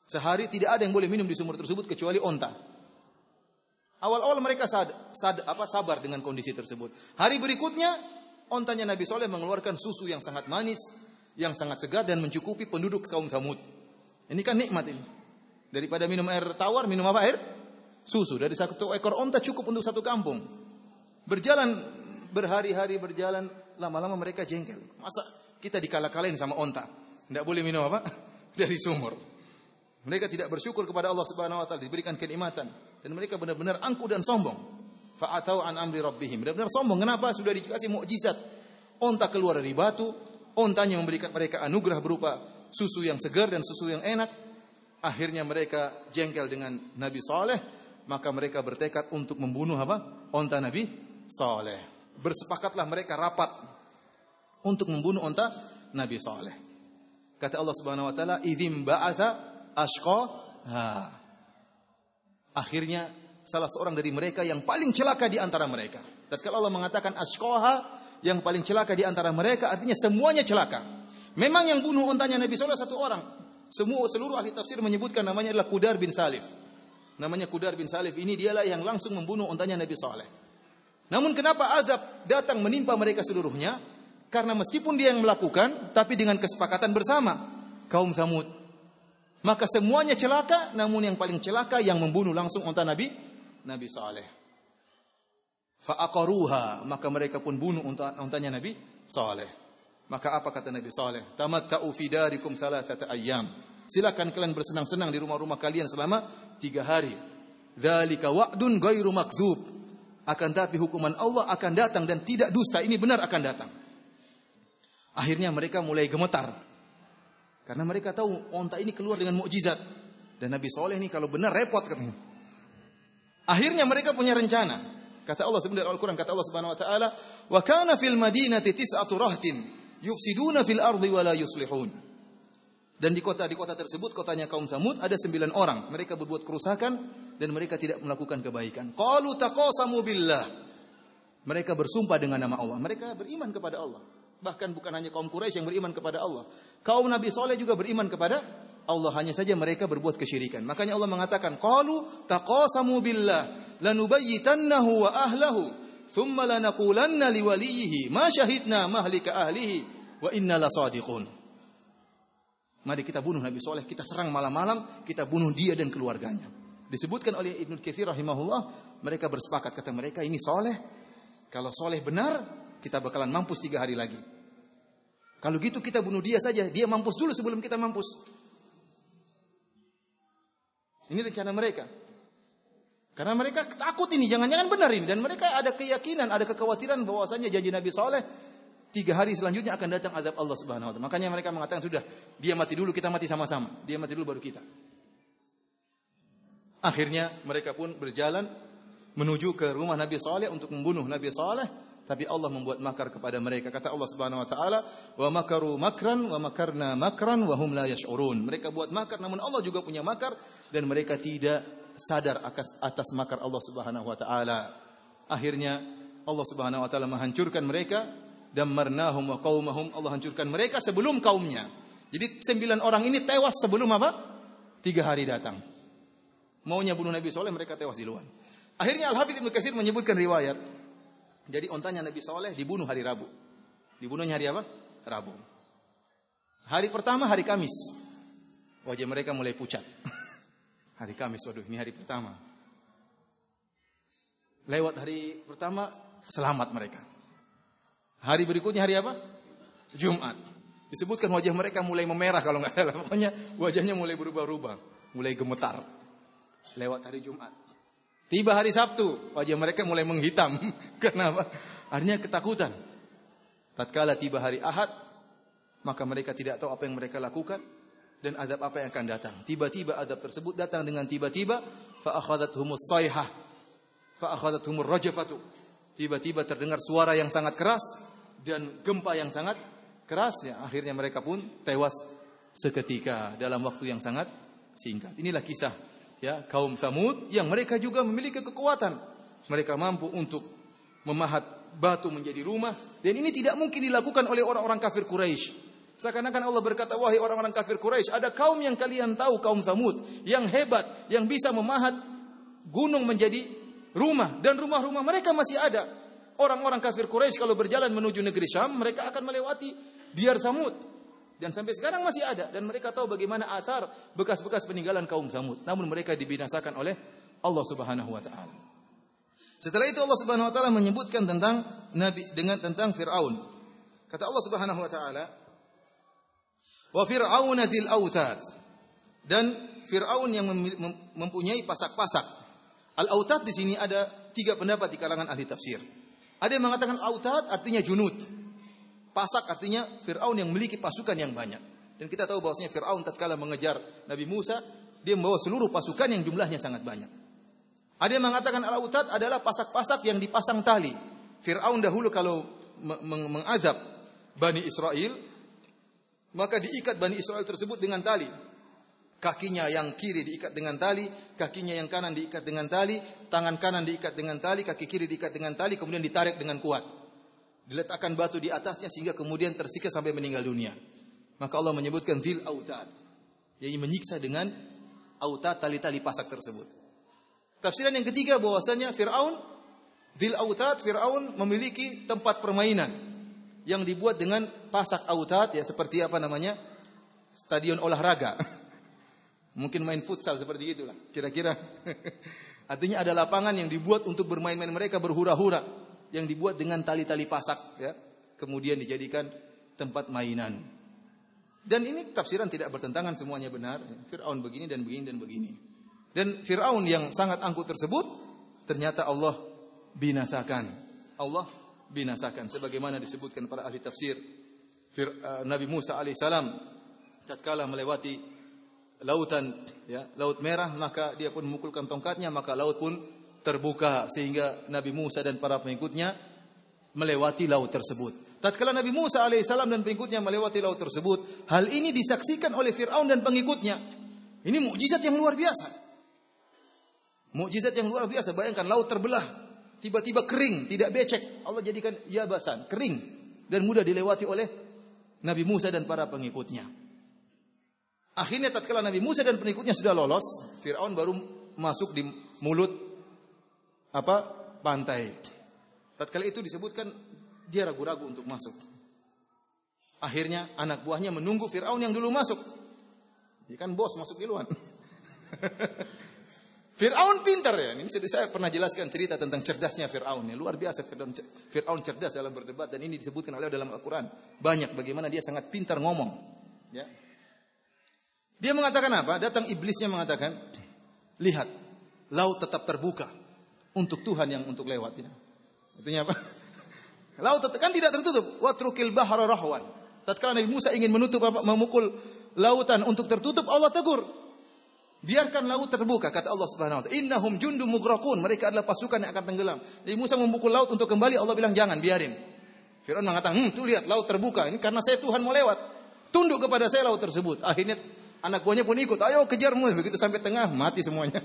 [SPEAKER 1] Sehari tidak ada yang boleh minum di sumur tersebut kecuali unta. Awal-awal mereka sad, sad, apa, sabar dengan kondisi tersebut. Hari berikutnya Ontanya Nabi Soleh mengeluarkan susu yang sangat manis, yang sangat segar dan mencukupi penduduk kaum Samud. Ini kan nikmat ini. Daripada minum air tawar, minum apa air? Susu. Dari satu ekor onta cukup untuk satu kampung. Berjalan berhari-hari berjalan, lama-lama mereka jengkel. Masa kita dikalah-kalahin sama onta? Tidak boleh minum apa? [LAUGHS] Dari sumur. Mereka tidak bersyukur kepada Allah Subhanahu wa taala diberikan kenikmatan dan mereka benar-benar angkuh dan sombong. Fa'atau an amri rabbihim. Benar-benar sombong. Kenapa? Sudah dikasih mukjizat. Onta keluar dari batu, ontanya memberikan mereka anugerah berupa susu yang segar dan susu yang enak. Akhirnya mereka jengkel dengan Nabi Saleh, maka mereka bertekad untuk membunuh apa? Onta Nabi Saleh. Bersepakatlah mereka rapat untuk membunuh onta Nabi Saleh. Kata Allah Subhanahu wa taala, "Idzim ba'atha ashqa." Akhirnya salah seorang dari mereka yang paling celaka di antara mereka. Tatkala Allah mengatakan askoha yang paling celaka di antara mereka artinya semuanya celaka. Memang yang bunuh ontanya Nabi SAW satu orang. Semua seluruh ahli tafsir menyebutkan namanya adalah Kudar bin Salif. Namanya Kudar bin Salif ini dialah yang langsung membunuh ontanya Nabi Saleh. Namun kenapa azab datang menimpa mereka seluruhnya? Karena meskipun dia yang melakukan, tapi dengan kesepakatan bersama kaum Samud. Maka semuanya celaka, namun yang paling celaka yang membunuh langsung onta Nabi Nabi Saleh. Fa'aqaruha, maka mereka pun bunuh untanya Nabi Saleh. Maka apa kata Nabi Saleh? Tamatta'u fi darikum thalathata ayyam. Silakan kalian bersenang-senang di rumah-rumah kalian selama tiga hari. Dzalika wa'dun ghairu makdzub. Akan tapi hukuman Allah akan datang dan tidak dusta. Ini benar akan datang. Akhirnya mereka mulai gemetar. Karena mereka tahu onta ini keluar dengan mukjizat. Dan Nabi Soleh ini kalau benar repot katanya. Akhirnya mereka punya rencana. Kata Allah sebenarnya Al-Quran, kata Allah Subhanahu Wa Taala, wa kana fil madinati tis'atu rahtin yufsiduna fil ardi wa la yuslihun. Dan di kota di kota tersebut kotanya kaum Samud ada sembilan orang. Mereka berbuat kerusakan dan mereka tidak melakukan kebaikan. Qalu taqasamu billah. Mereka bersumpah dengan nama Allah. Mereka beriman kepada Allah. Bahkan bukan hanya kaum Quraisy yang beriman kepada Allah. Kaum Nabi Soleh juga beriman kepada Allah hanya saja mereka berbuat kesyirikan. Makanya Allah mengatakan, "Qalu taqasamu billah lanubayyitannahu wa ahlahu, thumma lanaqulanna liwaliyhi ma syahidna mahlika ahlihi wa inna lasadiqun." Mari kita bunuh Nabi Soleh, kita serang malam-malam, kita bunuh dia dan keluarganya. Disebutkan oleh Ibnu Katsir rahimahullah, mereka bersepakat kata mereka ini soleh. Kalau soleh benar, kita bakalan mampus tiga hari lagi. Kalau gitu kita bunuh dia saja, dia mampus dulu sebelum kita mampus. Ini rencana mereka. Karena mereka takut ini, jangan-jangan benar ini. Dan mereka ada keyakinan, ada kekhawatiran bahwasanya janji Nabi Soleh tiga hari selanjutnya akan datang azab Allah Subhanahu Wa Taala. Makanya mereka mengatakan sudah, dia mati dulu, kita mati sama-sama. Dia mati dulu baru kita. Akhirnya mereka pun berjalan menuju ke rumah Nabi Saleh untuk membunuh Nabi Saleh, tapi Allah membuat makar kepada mereka. Kata Allah Subhanahu wa taala, "Wa makaru makran wa makarna makran wa hum la yash'urun." Mereka buat makar namun Allah juga punya makar dan mereka tidak sadar atas, atas makar Allah Subhanahu wa taala. Akhirnya Allah Subhanahu wa taala menghancurkan mereka dan marnahum wa qaumahum Allah hancurkan mereka sebelum kaumnya. Jadi sembilan orang ini tewas sebelum apa? Tiga hari datang. Maunya bunuh Nabi Soleh mereka tewas di luar. Akhirnya Al-Hafidh Ibnu Katsir menyebutkan riwayat. Jadi ontanya Nabi Soleh dibunuh hari Rabu. Dibunuhnya hari apa? Rabu. Hari pertama hari Kamis. Wajah mereka mulai pucat. [LAUGHS] Hari Kamis, waduh ini hari pertama. Lewat hari pertama, selamat mereka. Hari berikutnya hari apa? Jumat. Disebutkan wajah mereka mulai memerah kalau nggak salah. [LAUGHS] Pokoknya wajahnya mulai berubah-ubah, mulai gemetar. Lewat hari Jumat. Tiba hari Sabtu, wajah mereka mulai menghitam. [LAUGHS] Kenapa? Artinya ketakutan. Tatkala tiba hari Ahad, maka mereka tidak tahu apa yang mereka lakukan dan azab apa yang akan datang. Tiba-tiba azab tersebut datang dengan tiba-tiba fa akhadhathumus sayhah fa akhadhathumur rajafatu. Tiba-tiba terdengar suara yang sangat keras dan gempa yang sangat keras ya akhirnya mereka pun tewas seketika dalam waktu yang sangat singkat. Inilah kisah ya kaum Samud yang mereka juga memiliki kekuatan. Mereka mampu untuk memahat batu menjadi rumah dan ini tidak mungkin dilakukan oleh orang-orang kafir Quraisy. Seakan-akan Allah berkata, wahai orang-orang kafir Quraisy, ada kaum yang kalian tahu, kaum Samud, yang hebat, yang bisa memahat gunung menjadi rumah. Dan rumah-rumah mereka masih ada. Orang-orang kafir Quraisy kalau berjalan menuju negeri Syam, mereka akan melewati Diyar Samud. Dan sampai sekarang masih ada. Dan mereka tahu bagaimana atar bekas-bekas peninggalan kaum Samud. Namun mereka dibinasakan oleh Allah subhanahu wa ta'ala. Setelah itu Allah subhanahu wa ta'ala menyebutkan tentang Nabi dengan tentang Fir'aun. Kata Allah subhanahu wa ta'ala, Wa fir'auna dzil autad. Dan Fir'aun yang mempunyai pasak-pasak. Al-autad di sini ada tiga pendapat di kalangan ahli tafsir. Ada yang mengatakan autad artinya junud. Pasak artinya Fir'aun yang memiliki pasukan yang banyak. Dan kita tahu bahwasanya Fir'aun tatkala mengejar Nabi Musa, dia membawa seluruh pasukan yang jumlahnya sangat banyak. Ada yang mengatakan al-autad adalah pasak-pasak yang dipasang tali. Fir'aun dahulu kalau mengazab Bani Israel, maka diikat Bani Israel tersebut dengan tali. Kakinya yang kiri diikat dengan tali, kakinya yang kanan diikat dengan tali, tangan kanan diikat dengan tali, kaki kiri diikat dengan tali, kemudian ditarik dengan kuat. Diletakkan batu di atasnya sehingga kemudian tersiksa sampai meninggal dunia. Maka Allah menyebutkan zil autad. Yang menyiksa dengan autad tali-tali pasak tersebut. Tafsiran yang ketiga bahwasanya Fir'aun zil autad Fir'aun memiliki tempat permainan yang dibuat dengan pasak autat ya seperti apa namanya? Stadion olahraga. [LAUGHS] Mungkin main futsal seperti itulah. Kira-kira. [LAUGHS] Artinya ada lapangan yang dibuat untuk bermain-main mereka berhura-hura yang dibuat dengan tali-tali pasak ya. Kemudian dijadikan tempat mainan. Dan ini tafsiran tidak bertentangan semuanya benar. Firaun begini dan begini dan begini. Dan Firaun yang sangat angkuh tersebut ternyata Allah binasakan. Allah binasakan sebagaimana disebutkan para ahli tafsir. Uh, Nabi Musa alaihissalam tatkala melewati lautan ya laut merah maka dia pun memukulkan tongkatnya maka laut pun terbuka sehingga Nabi Musa dan para pengikutnya melewati laut tersebut. Tatkala Nabi Musa alaihissalam dan pengikutnya melewati laut tersebut hal ini disaksikan oleh Firaun dan pengikutnya. Ini mukjizat yang luar biasa. Mukjizat yang luar biasa. Bayangkan laut terbelah tiba-tiba kering, tidak becek. Allah jadikan yabasan, kering dan mudah dilewati oleh Nabi Musa dan para pengikutnya. Akhirnya tatkala Nabi Musa dan pengikutnya sudah lolos, Firaun baru masuk di mulut apa? pantai. Tatkala itu disebutkan dia ragu-ragu untuk masuk. Akhirnya anak buahnya menunggu Firaun yang dulu masuk. Dia kan bos masuk duluan. [LAUGHS] Fir'aun pintar ya. Ini saya pernah jelaskan cerita tentang cerdasnya Fir'aun. Ya, luar biasa Fir'aun, Fir'aun cerdas dalam berdebat dan ini disebutkan oleh dalam Al-Quran. Banyak bagaimana dia sangat pintar ngomong. Ya. Dia mengatakan apa? Datang iblisnya mengatakan, lihat, laut tetap terbuka untuk Tuhan yang untuk lewat. Ya. Artinya apa? [LAUGHS] Laut tetap, kan tidak tertutup. Watrukil bahara rahwan. Tatkala Nabi Musa ingin menutup apa, memukul lautan untuk tertutup, Allah tegur. Biarkan laut terbuka kata Allah Subhanahu wa taala. Innahum jundum mughraqun. Mereka adalah pasukan yang akan tenggelam. Jadi Musa memukul laut untuk kembali Allah bilang jangan, biarin. Firaun mengatakan, "Hmm, tuh lihat laut terbuka. Ini karena saya Tuhan mau lewat. Tunduk kepada saya laut tersebut." Akhirnya anak buahnya pun ikut. Ayo kejar Musa. Begitu sampai tengah mati semuanya.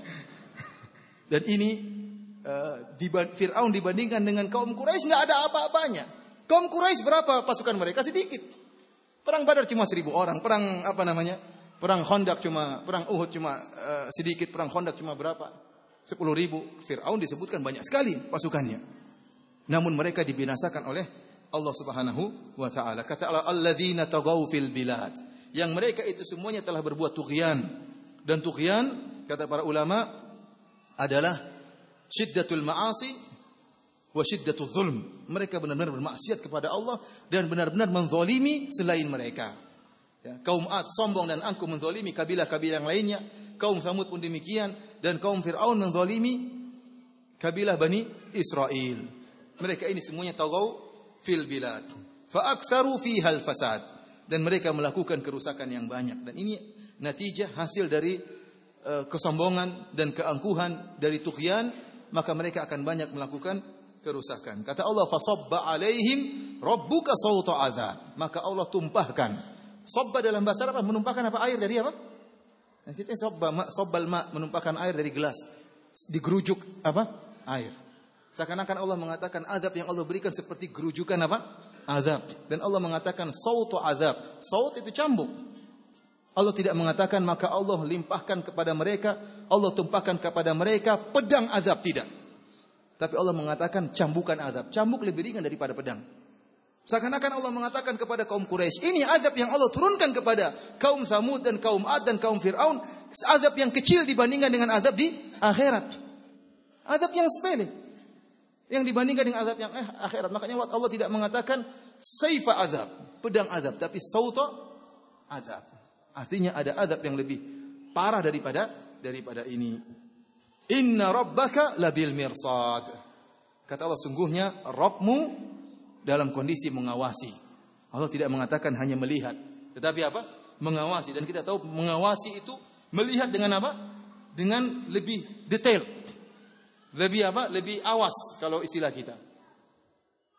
[SPEAKER 1] [LAUGHS] Dan ini uh, Firaun dibandingkan dengan kaum Quraisy nggak ada apa-apanya. Kaum Quraisy berapa pasukan mereka? Sedikit. Perang Badar cuma seribu orang. Perang apa namanya? Perang Khandaq cuma, perang Uhud cuma uh, sedikit, perang Khandaq cuma berapa? Sepuluh ribu. Fir'aun disebutkan banyak sekali pasukannya. Namun mereka dibinasakan oleh Allah Subhanahu wa taala. Kata Allah, "Alladzina tagaw fil bilad." Yang mereka itu semuanya telah berbuat tughyan. Dan tughyan kata para ulama adalah syiddatul ma'asi wa syiddatul zulm. Mereka benar-benar bermaksiat kepada Allah dan benar-benar menzalimi selain mereka. Ya, kaum Ad sombong dan angkuh menzalimi kabilah-kabilah yang lainnya. Kaum Samud pun demikian dan kaum Fir'aun menzalimi kabilah Bani Israel. Mereka ini semuanya tagaw fil bilad. Fa aktsaru fiha al fasad dan mereka melakukan kerusakan yang banyak dan ini natijah hasil dari uh, kesombongan dan keangkuhan dari tughyan maka mereka akan banyak melakukan kerusakan. Kata Allah fasabba alaihim rabbuka sawta azab. Maka Allah tumpahkan Sobba dalam bahasa Arab menumpahkan apa air dari apa? Nah, kita sobba, ma, sobbal ma menumpahkan air dari gelas. Digerujuk apa? Air. Seakan-akan Allah mengatakan azab yang Allah berikan seperti gerujukan apa? Azab. Dan Allah mengatakan sautu azab. Saut itu cambuk. Allah tidak mengatakan maka Allah limpahkan kepada mereka, Allah tumpahkan kepada mereka pedang azab tidak. Tapi Allah mengatakan cambukan azab. Cambuk lebih ringan daripada pedang. Seakan-akan Allah mengatakan kepada kaum Quraisy, ini azab yang Allah turunkan kepada kaum Samud dan kaum Ad dan kaum Fir'aun, azab yang kecil dibandingkan dengan azab di akhirat. Azab yang sepele. Yang dibandingkan dengan azab yang eh, akhirat. Makanya Allah tidak mengatakan saifa azab, pedang azab, tapi sauta azab. Artinya ada azab yang lebih parah daripada daripada ini. Inna rabbaka labil mirsad. Kata Allah sungguhnya Rabbmu dalam kondisi mengawasi. Allah tidak mengatakan hanya melihat, tetapi apa? Mengawasi dan kita tahu mengawasi itu melihat dengan apa? Dengan lebih detail. Lebih apa? Lebih awas kalau istilah kita.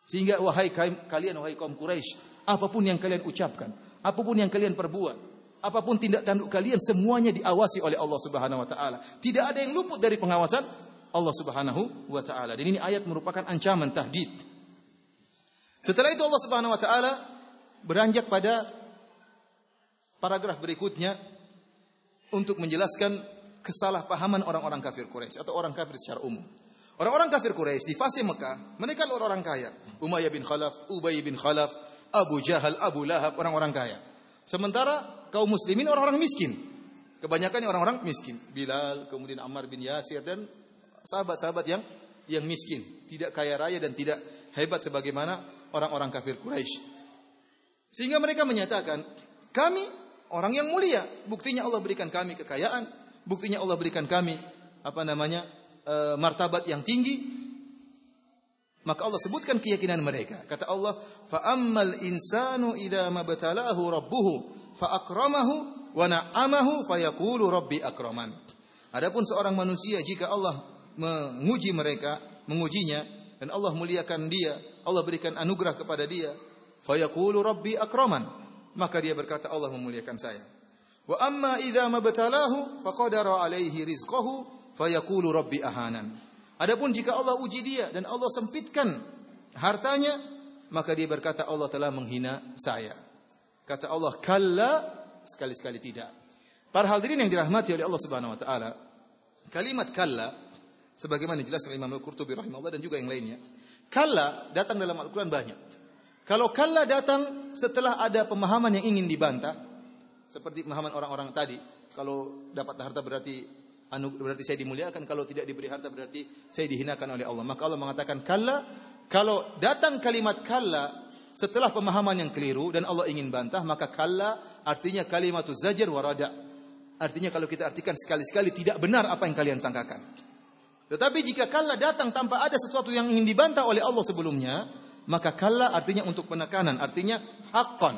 [SPEAKER 1] Sehingga wahai kalian wahai kaum Quraisy, apa pun yang kalian ucapkan, apa pun yang kalian perbuat, apa pun tindak tanduk kalian semuanya diawasi oleh Allah Subhanahu wa taala. Tidak ada yang luput dari pengawasan Allah Subhanahu wa taala. Dan ini ayat merupakan ancaman tahdid setelah itu Allah Subhanahu wa taala beranjak pada paragraf berikutnya untuk menjelaskan kesalahpahaman orang-orang kafir Quraisy atau orang kafir secara umum. Orang-orang kafir Quraisy di fase Mekah, mereka adalah orang kaya. Umayyah bin Khalaf, Ubay bin Khalaf, Abu Jahal, Abu Lahab, orang-orang kaya. Sementara kaum muslimin orang-orang miskin. Kebanyakan orang-orang miskin. Bilal, kemudian Ammar bin Yasir dan sahabat-sahabat yang yang miskin, tidak kaya raya dan tidak hebat sebagaimana orang-orang kafir Quraisy. Sehingga mereka menyatakan, kami orang yang mulia. Buktinya Allah berikan kami kekayaan, buktinya Allah berikan kami apa namanya? E, martabat yang tinggi. Maka Allah sebutkan keyakinan mereka. Kata Allah, "Fa ammal insanu idza mabtalahu rabbuhu fa akramahu wa na'amahu fayaqulu rabbi akraman." Adapun seorang manusia jika Allah menguji mereka, mengujinya dan Allah muliakan dia, Allah berikan anugerah kepada dia, fayaqulu rabbi akraman. Maka dia berkata Allah memuliakan saya. Wa amma idza mabtalahu faqadara alaihi rizqahu fayaqulu rabbi ahanan. Adapun jika Allah uji dia dan Allah sempitkan hartanya, maka dia berkata Allah telah menghina saya. Kata Allah, kalla sekali-sekali tidak. Para hadirin yang dirahmati oleh Allah Subhanahu wa taala, kalimat kalla sebagaimana dijelaskan Imam Al-Qurtubi rahimahullah dan juga yang lainnya, Kalla datang dalam Al-Quran banyak. Kalau kalla datang setelah ada pemahaman yang ingin dibantah, seperti pemahaman orang-orang tadi, kalau dapat harta berarti anu berarti saya dimuliakan, kalau tidak diberi harta berarti saya dihinakan oleh Allah. Maka Allah mengatakan kalla, kalau datang kalimat kalla setelah pemahaman yang keliru dan Allah ingin bantah, maka kalla artinya kalimat zajar warada. Artinya kalau kita artikan sekali-sekali tidak benar apa yang kalian sangkakan. Tetapi jika kalla datang tanpa ada sesuatu yang ingin dibantah oleh Allah sebelumnya, maka kalla artinya untuk penekanan, artinya hakon.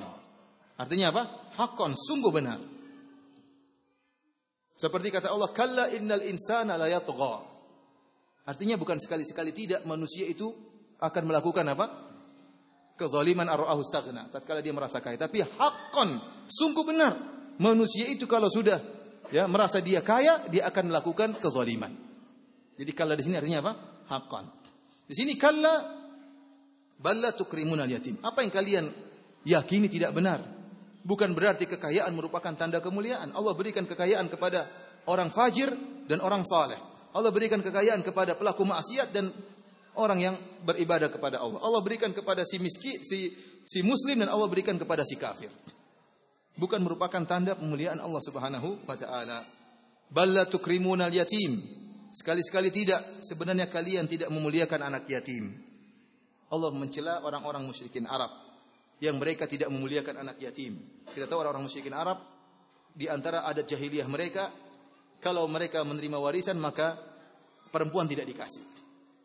[SPEAKER 1] Artinya apa? Hakon, sungguh benar. Seperti kata Allah, kalla innal insana la yatgha. Artinya bukan sekali-sekali tidak manusia itu akan melakukan apa? Kezaliman arwaahu staghna. Tatkala dia merasa kaya, tapi hakon, sungguh benar. Manusia itu kalau sudah ya merasa dia kaya, dia akan melakukan kezaliman. Jadi kalla di sini artinya apa? Haqqan. Di sini kalla balla tukrimunal yatim. Apa yang kalian yakini tidak benar? Bukan berarti kekayaan merupakan tanda kemuliaan. Allah berikan kekayaan kepada orang fajir dan orang saleh. Allah berikan kekayaan kepada pelaku maksiat dan orang yang beribadah kepada Allah. Allah berikan kepada si miskin, si si muslim dan Allah berikan kepada si kafir. Bukan merupakan tanda pemuliaan Allah Subhanahu wa taala. Balla tukrimunal yatim. Sekali-sekali tidak. Sebenarnya kalian tidak memuliakan anak yatim. Allah mencela orang-orang musyrikin Arab yang mereka tidak memuliakan anak yatim. Kita tahu orang-orang musyrikin Arab di antara adat jahiliyah mereka kalau mereka menerima warisan maka perempuan tidak dikasih.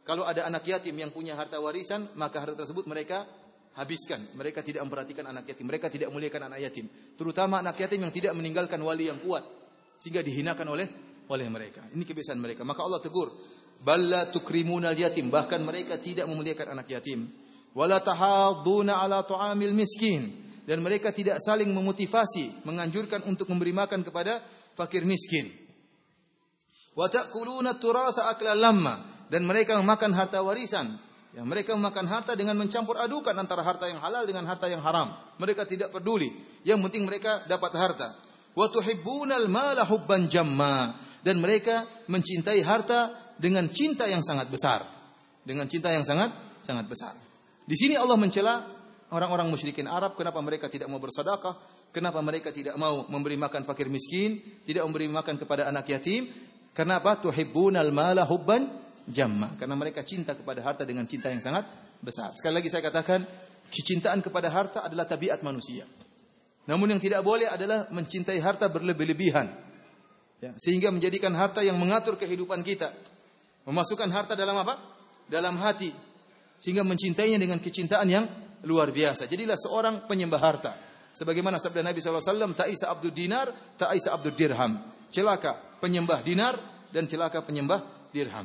[SPEAKER 1] Kalau ada anak yatim yang punya harta warisan, maka harta tersebut mereka habiskan. Mereka tidak memperhatikan anak yatim. Mereka tidak memuliakan anak yatim. Terutama anak yatim yang tidak meninggalkan wali yang kuat. Sehingga dihinakan oleh oleh mereka. Ini kebiasaan mereka. Maka Allah tegur. Balla tukrimunal yatim. Bahkan mereka tidak memuliakan anak yatim. Wala tahaduna ala tu'amil miskin. Dan mereka tidak saling memotivasi. Menganjurkan untuk memberi makan kepada fakir miskin. Wa ta'kuluna turatha akla lamma dan mereka memakan harta warisan. Ya, mereka memakan harta dengan mencampur adukan antara harta yang halal dengan harta yang haram. Mereka tidak peduli. Yang penting mereka dapat harta. Wa tuhibbunal mala hubban jamma dan mereka mencintai harta dengan cinta yang sangat besar. Dengan cinta yang sangat sangat besar. Di sini Allah mencela orang-orang musyrikin Arab kenapa mereka tidak mau bersedekah, kenapa mereka tidak mau memberi makan fakir miskin, tidak memberi makan kepada anak yatim. Kenapa tuhibbunal mala hubban jamma karena mereka cinta kepada harta dengan cinta yang sangat besar. Sekali lagi saya katakan, kecintaan kepada harta adalah tabiat manusia. Namun yang tidak boleh adalah mencintai harta berlebih-lebihan. Ya, sehingga menjadikan harta yang mengatur kehidupan kita. Memasukkan harta dalam apa? Dalam hati. Sehingga mencintainya dengan kecintaan yang luar biasa. Jadilah seorang penyembah harta. Sebagaimana sabda Nabi SAW, Ta'isa abdul dinar, ta'isa abdul dirham. Celaka penyembah dinar dan celaka penyembah dirham.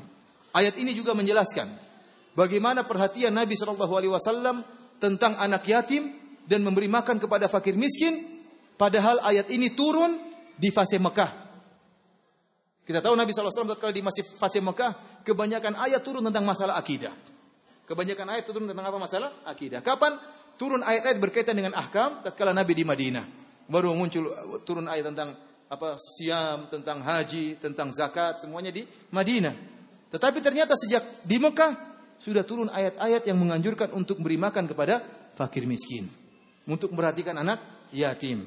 [SPEAKER 1] Ayat ini juga menjelaskan bagaimana perhatian Nabi Wasallam tentang anak yatim dan memberi makan kepada fakir miskin. Padahal ayat ini turun di fase Mekah. Kita tahu Nabi SAW kalau di fase Mekah, kebanyakan ayat turun tentang masalah akidah. Kebanyakan ayat turun tentang apa masalah akidah. Kapan turun ayat-ayat berkaitan dengan ahkam? Tatkala Nabi di Madinah. Baru muncul turun ayat tentang apa siam, tentang haji, tentang zakat, semuanya di Madinah. Tetapi ternyata sejak di Mekah sudah turun ayat-ayat yang menganjurkan untuk beri makan kepada fakir miskin. Untuk memperhatikan anak yatim.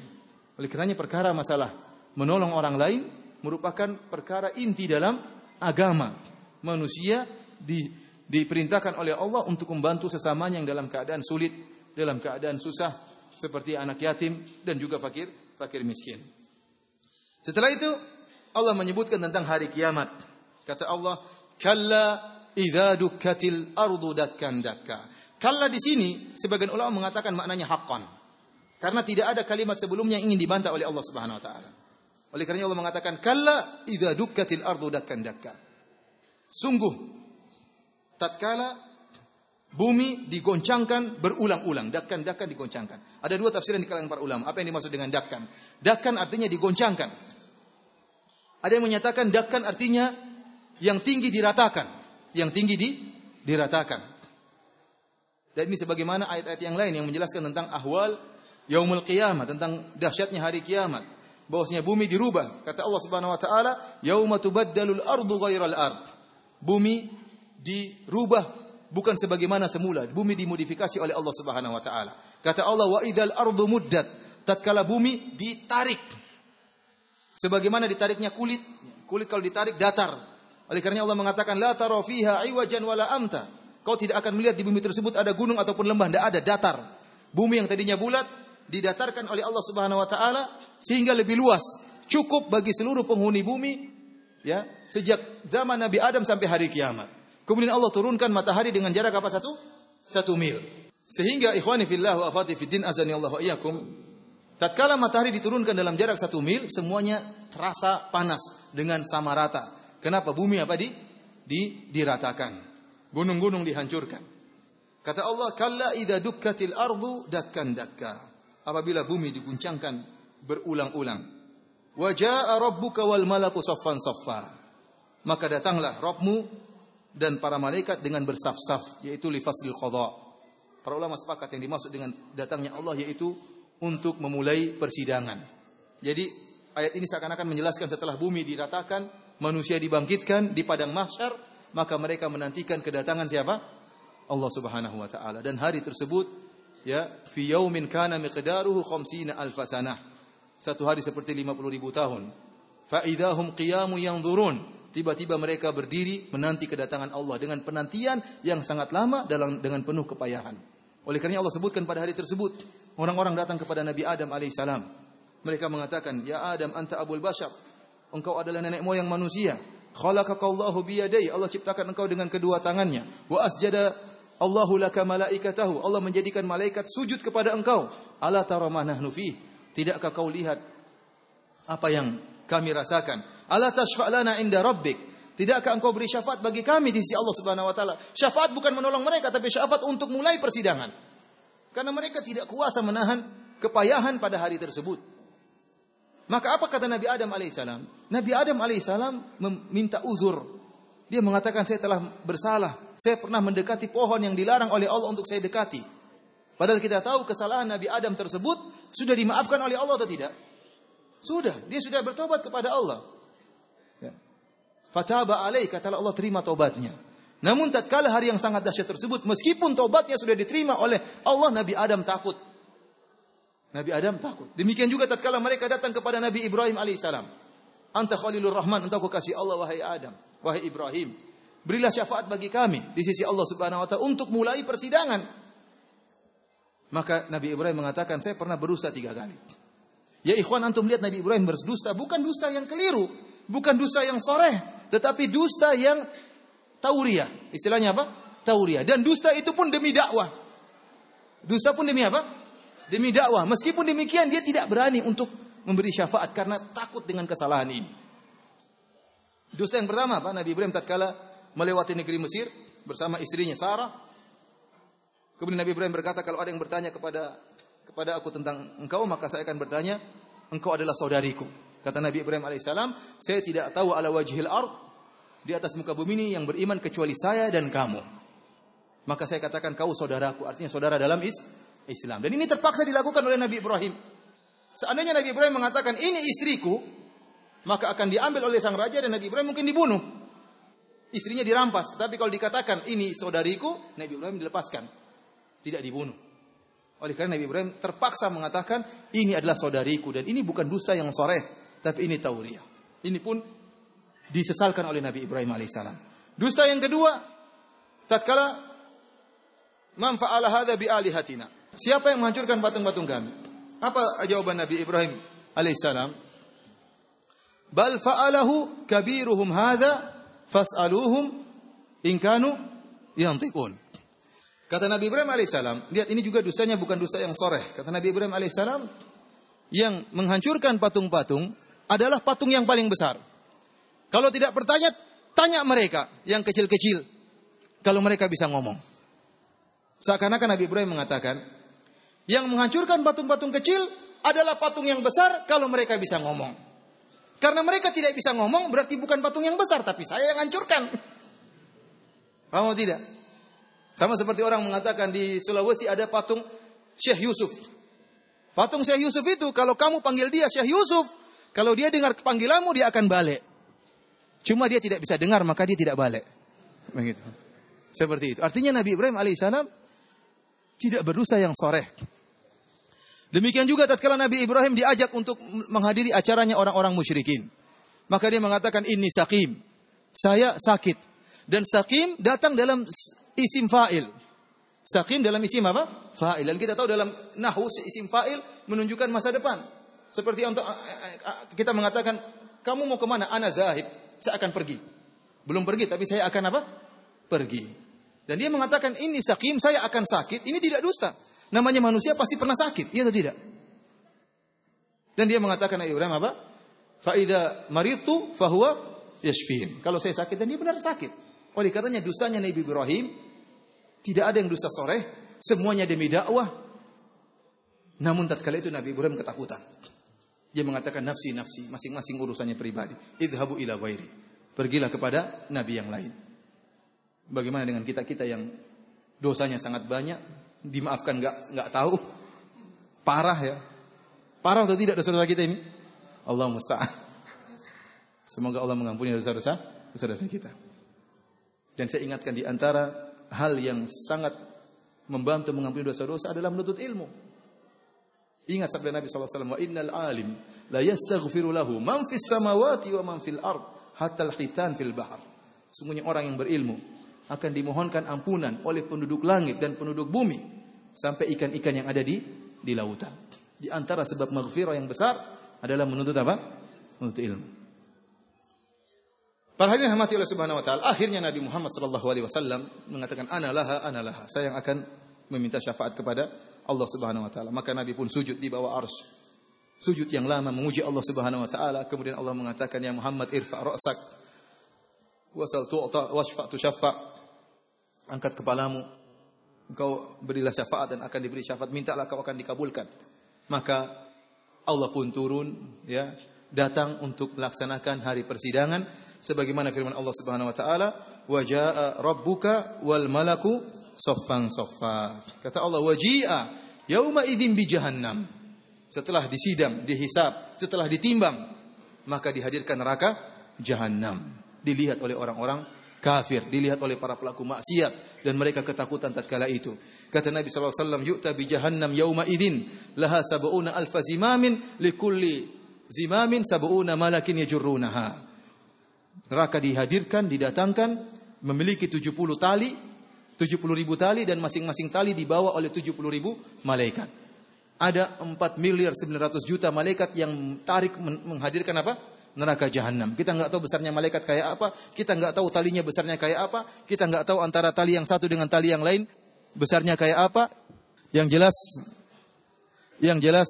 [SPEAKER 1] Oleh karenanya perkara masalah menolong orang lain merupakan perkara inti dalam agama. Manusia di, diperintahkan oleh Allah untuk membantu sesamanya yang dalam keadaan sulit, dalam keadaan susah seperti anak yatim dan juga fakir fakir miskin. Setelah itu Allah menyebutkan tentang hari kiamat. Kata Allah, Kalla idza dukkatil ardu dakkan dakka. Kalla di sini sebagian ulama mengatakan maknanya haqqan. Karena tidak ada kalimat sebelumnya yang ingin dibantah oleh Allah Subhanahu wa taala. Oleh karena Allah mengatakan kalla idza dukkatil ardu dakkan dakka. Sungguh tatkala bumi digoncangkan berulang-ulang, dakkan-dakkan digoncangkan. Ada dua tafsiran di kalangan para ulama. Apa yang dimaksud dengan dakkan? Dakkan artinya digoncangkan. Ada yang menyatakan dakkan artinya yang tinggi diratakan, yang tinggi di diratakan. Dan ini sebagaimana ayat-ayat yang lain yang menjelaskan tentang ahwal yaumul qiyamah, tentang dahsyatnya hari kiamat. Bahwasanya bumi dirubah. Kata Allah Subhanahu wa taala, "Yauma tubaddalul ardu ghairal ard." Bumi dirubah bukan sebagaimana semula. Bumi dimodifikasi oleh Allah Subhanahu wa taala. Kata Allah, "Wa idzal ardu muddat." Tatkala bumi ditarik sebagaimana ditariknya kulit. Kulit kalau ditarik datar, oleh karena Allah mengatakan la tara fiha iwajan wala amta. Kau tidak akan melihat di bumi tersebut ada gunung ataupun lembah, tidak ada datar. Bumi yang tadinya bulat didatarkan oleh Allah Subhanahu wa taala sehingga lebih luas, cukup bagi seluruh penghuni bumi ya, sejak zaman Nabi Adam sampai hari kiamat. Kemudian Allah turunkan matahari dengan jarak apa satu? Satu mil. Sehingga ikhwani fillah wa fiddin azani Allah wa iyyakum tatkala matahari diturunkan dalam jarak satu mil semuanya terasa panas dengan sama rata. Kenapa bumi apa di, di diratakan? Gunung-gunung dihancurkan. Kata Allah, "Kalla idza dukkatil ardu dakkan dakka." Apabila bumi diguncangkan berulang-ulang. Wa jaa rabbuka wal malaku saffan saffa. Maka datanglah Rabbmu dan para malaikat dengan bersaf-saf, yaitu li faslil qada. Para ulama sepakat yang dimaksud dengan datangnya Allah yaitu untuk memulai persidangan. Jadi ayat ini seakan-akan menjelaskan setelah bumi diratakan, manusia dibangkitkan di padang mahsyar, maka mereka menantikan kedatangan siapa? Allah Subhanahu wa taala. Dan hari tersebut ya fi yaumin kana miqdaruhu khamsina alf sanah. Satu hari seperti 50 ribu tahun. Fa idahum qiyamu yanzurun. tiba-tiba mereka berdiri menanti kedatangan Allah dengan penantian yang sangat lama dalam dengan penuh kepayahan. Oleh karena Allah sebutkan pada hari tersebut, orang-orang datang kepada Nabi Adam alaihissalam. Mereka mengatakan, "Ya Adam, anta abul bashar." Engkau adalah nenek moyang manusia. Khalaqakallahu biyadai. Allah ciptakan engkau dengan kedua tangannya. Wa asjada Allahu laka malaikatahu. Allah menjadikan malaikat sujud kepada engkau. Ala tara ma nahnu Tidakkah kau lihat apa yang kami rasakan? Ala tashfa' lana inda rabbik. Tidakkah engkau beri syafaat bagi kami di sisi Allah Subhanahu wa taala? Syafaat bukan menolong mereka tapi syafaat untuk mulai persidangan. Karena mereka tidak kuasa menahan kepayahan pada hari tersebut. Maka apa kata Nabi Adam alaihissalam? Nabi Adam alaihissalam meminta uzur. Dia mengatakan saya telah bersalah. Saya pernah mendekati pohon yang dilarang oleh Allah untuk saya dekati. Padahal kita tahu kesalahan Nabi Adam tersebut sudah dimaafkan oleh Allah atau tidak? Sudah, dia sudah bertobat kepada Allah. Ya. Fataba alaih, kata Allah terima tobatnya. Namun tatkala hari yang sangat dahsyat tersebut, meskipun tobatnya sudah diterima oleh Allah, Nabi Adam takut. Nabi Adam takut. Demikian juga tatkala mereka datang kepada Nabi Ibrahim alaihissalam. Anta Khalilur Rahman, engkau kekasih Allah wahai Adam, wahai Ibrahim. Berilah syafaat bagi kami di sisi Allah Subhanahu wa taala untuk mulai persidangan. Maka Nabi Ibrahim mengatakan, saya pernah berusaha tiga kali. Ya ikhwan antum lihat Nabi Ibrahim berdusta, bukan dusta yang keliru, bukan dusta yang soreh, tetapi dusta yang tauria. Istilahnya apa? Tauria. Dan dusta itu pun demi dakwah. Dusta pun demi apa? Demi dakwah. Meskipun demikian dia tidak berani untuk memberi syafaat karena takut dengan kesalahan ini. Dusta yang pertama apa? Nabi Ibrahim tatkala melewati negeri Mesir bersama istrinya Sarah Kemudian Nabi Ibrahim berkata, kalau ada yang bertanya kepada kepada aku tentang engkau, maka saya akan bertanya, engkau adalah saudariku. Kata Nabi Ibrahim alaihissalam, saya tidak tahu ala wajhil ard di atas muka bumi ini yang beriman kecuali saya dan kamu. Maka saya katakan kau saudaraku, artinya saudara dalam is Islam. Dan ini terpaksa dilakukan oleh Nabi Ibrahim. Seandainya Nabi Ibrahim mengatakan ini istriku, maka akan diambil oleh sang raja dan Nabi Ibrahim mungkin dibunuh. Istrinya dirampas. Tapi kalau dikatakan ini saudariku, Nabi Ibrahim dilepaskan tidak dibunuh. Oleh karena Nabi Ibrahim terpaksa mengatakan ini adalah saudariku dan ini bukan dusta yang sore, tapi ini tauriah. Ini pun disesalkan oleh Nabi Ibrahim alaihissalam. Dusta yang kedua, tatkala man fa'ala hadza bi alihatina. Siapa yang menghancurkan patung-patung kami? Apa jawaban Nabi Ibrahim alaihissalam? Bal fa'alahu kabiruhum hadza fas'aluhum in kanu yantiqun. Kata Nabi Ibrahim alaihissalam, lihat ini juga dustanya bukan dusta yang soreh. Kata Nabi Ibrahim alaihissalam, yang menghancurkan patung-patung adalah patung yang paling besar. Kalau tidak bertanya, tanya mereka yang kecil-kecil. Kalau mereka bisa ngomong. Seakan-akan Nabi Ibrahim mengatakan, yang menghancurkan patung-patung kecil adalah patung yang besar kalau mereka bisa ngomong. Karena mereka tidak bisa ngomong berarti bukan patung yang besar, tapi saya yang hancurkan. Paham tidak? Sama seperti orang mengatakan di Sulawesi ada patung Syekh Yusuf. Patung Syekh Yusuf itu kalau kamu panggil dia Syekh Yusuf, kalau dia dengar panggilanmu dia akan balik. Cuma dia tidak bisa dengar maka dia tidak balik. Begitu. Seperti itu. Artinya Nabi Ibrahim alaihissalam tidak berdosa yang soreh. Demikian juga tatkala Nabi Ibrahim diajak untuk menghadiri acaranya orang-orang musyrikin. Maka dia mengatakan ini sakim. Saya sakit. Dan sakim datang dalam isim fa'il. Sakim dalam isim apa? Fa'il. Dan kita tahu dalam nahu isim fa'il menunjukkan masa depan. Seperti untuk kita mengatakan, kamu mau ke mana? Ana zahib. Saya akan pergi. Belum pergi, tapi saya akan apa? Pergi. Dan dia mengatakan, ini sakim, saya akan sakit. Ini tidak dusta. Namanya manusia pasti pernah sakit. Iya atau tidak? Dan dia mengatakan Nabi Ibrahim apa? Fa'idha maritu fahuwa yashfin. Kalau saya sakit dan dia benar sakit. Oleh katanya dustanya Nabi Ibrahim tidak ada yang dusta sore, semuanya demi dakwah. Namun tatkala itu Nabi Ibrahim ketakutan. Dia mengatakan nafsi nafsi, masing-masing urusannya pribadi. Idhabu ila ghairi. Pergilah kepada nabi yang lain. Bagaimana dengan kita-kita yang dosanya sangat banyak, dimaafkan nggak nggak tahu, parah ya. Parah atau tidak dosa-dosa kita ini? Allah musta'an. Semoga Allah mengampuni dosa-dosa dosa-dosa kita. Dan saya ingatkan di antara hal yang sangat membantu mengampuni dosa-dosa adalah menuntut ilmu. Ingat sabda Nabi SAW, wa innal alim la yastaghfiru lahu man fis samawati wa man fil ard hatal hitan fil bahar. Sungguhnya orang yang berilmu akan dimohonkan ampunan oleh penduduk langit dan penduduk bumi sampai ikan-ikan yang ada di di lautan. Di antara sebab maghfirah yang besar adalah menuntut apa? Menuntut ilmu. Para hadirin rahmati oleh Subhanahu wa taala, akhirnya Nabi Muhammad sallallahu alaihi wasallam mengatakan ana laha ana laha. Saya yang akan meminta syafaat kepada Allah Subhanahu wa taala. Maka Nabi pun sujud di bawah arsy. Sujud yang lama memuji Allah Subhanahu wa taala. Kemudian Allah mengatakan ya Muhammad irfa ra'sak wasal tu'ta washfa tushaffa. Angkat kepalamu. Engkau berilah syafaat dan akan diberi syafaat. Mintalah kau akan dikabulkan. Maka Allah pun turun ya datang untuk melaksanakan hari persidangan sebagaimana firman Allah Subhanahu wa taala wa jaa rabbuka wal malaku soffan soffa kata Allah waji'a yauma idzin bi jahannam setelah disidang dihisab setelah ditimbang maka dihadirkan neraka jahanam dilihat oleh orang-orang kafir dilihat oleh para pelaku maksiat dan mereka ketakutan tatkala itu Kata Nabi SAW, Yu'ta bi jahannam yawma idin, laha sab'una alfa zimamin, likulli zimamin sab'una malakin yajurrunaha. Neraka dihadirkan, didatangkan, memiliki 70 tali, 70 ribu tali, dan masing-masing tali dibawa oleh 70 ribu malaikat. Ada 4 miliar 900 juta malaikat yang tarik menghadirkan apa? Neraka jahanam. Kita nggak tahu besarnya malaikat kayak apa, kita nggak tahu talinya besarnya kayak apa, kita nggak tahu antara tali yang satu dengan tali yang lain besarnya kayak apa? Yang jelas yang jelas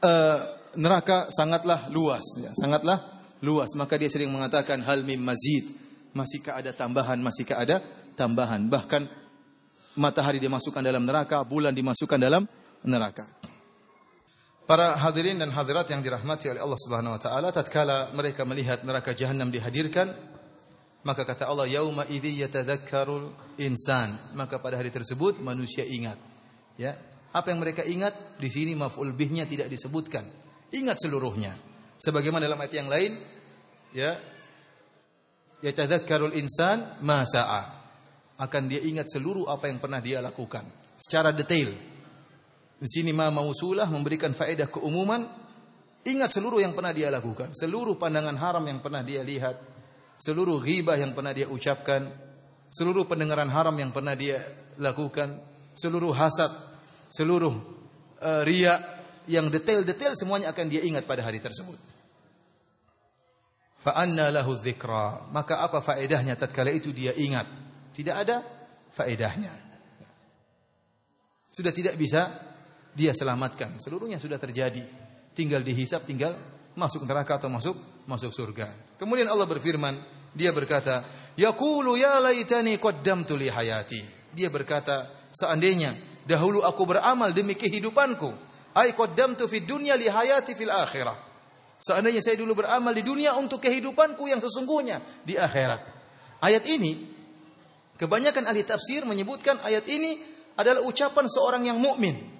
[SPEAKER 1] uh, neraka sangatlah luas ya, sangatlah luas. Maka dia sering mengatakan hal mim mazid. Masihkah ada tambahan? Masihkah ada tambahan? Bahkan matahari dimasukkan dalam neraka, bulan dimasukkan dalam neraka. Para hadirin dan hadirat yang dirahmati oleh Allah Subhanahu wa taala tatkala mereka melihat neraka jahanam dihadirkan maka kata Allah, yauma idzi yatadzakkarul insan. Maka pada hari tersebut manusia ingat. Ya. Apa yang mereka ingat di sini maf'ul bihnya tidak disebutkan. Ingat seluruhnya. Sebagaimana dalam ayat yang lain, ya. Yatadzakkarul insan ma sa'a. Akan dia ingat seluruh apa yang pernah dia lakukan secara detail. Di sini ma mausulah memberikan faedah keumuman. Ingat seluruh yang pernah dia lakukan, seluruh pandangan haram yang pernah dia lihat, seluruh ghibah yang pernah dia ucapkan, seluruh pendengaran haram yang pernah dia lakukan, seluruh hasad, seluruh uh, ria yang detail-detail semuanya akan dia ingat pada hari tersebut. Fa lahu. Maka apa faedahnya tatkala itu dia ingat? Tidak ada faedahnya. Sudah tidak bisa dia selamatkan. Seluruhnya sudah terjadi. Tinggal dihisap, tinggal masuk neraka atau masuk masuk surga. Kemudian Allah berfirman, dia berkata, "Yaqulu ya laitani qaddamtu li hayati." Dia berkata, seandainya dahulu aku beramal demi kehidupanku, ai qaddamtu fid dunya li hayati fil akhirah. Seandainya saya dulu beramal di dunia untuk kehidupanku yang sesungguhnya di akhirat. Ayat ini kebanyakan ahli tafsir menyebutkan ayat ini adalah ucapan seorang yang mukmin.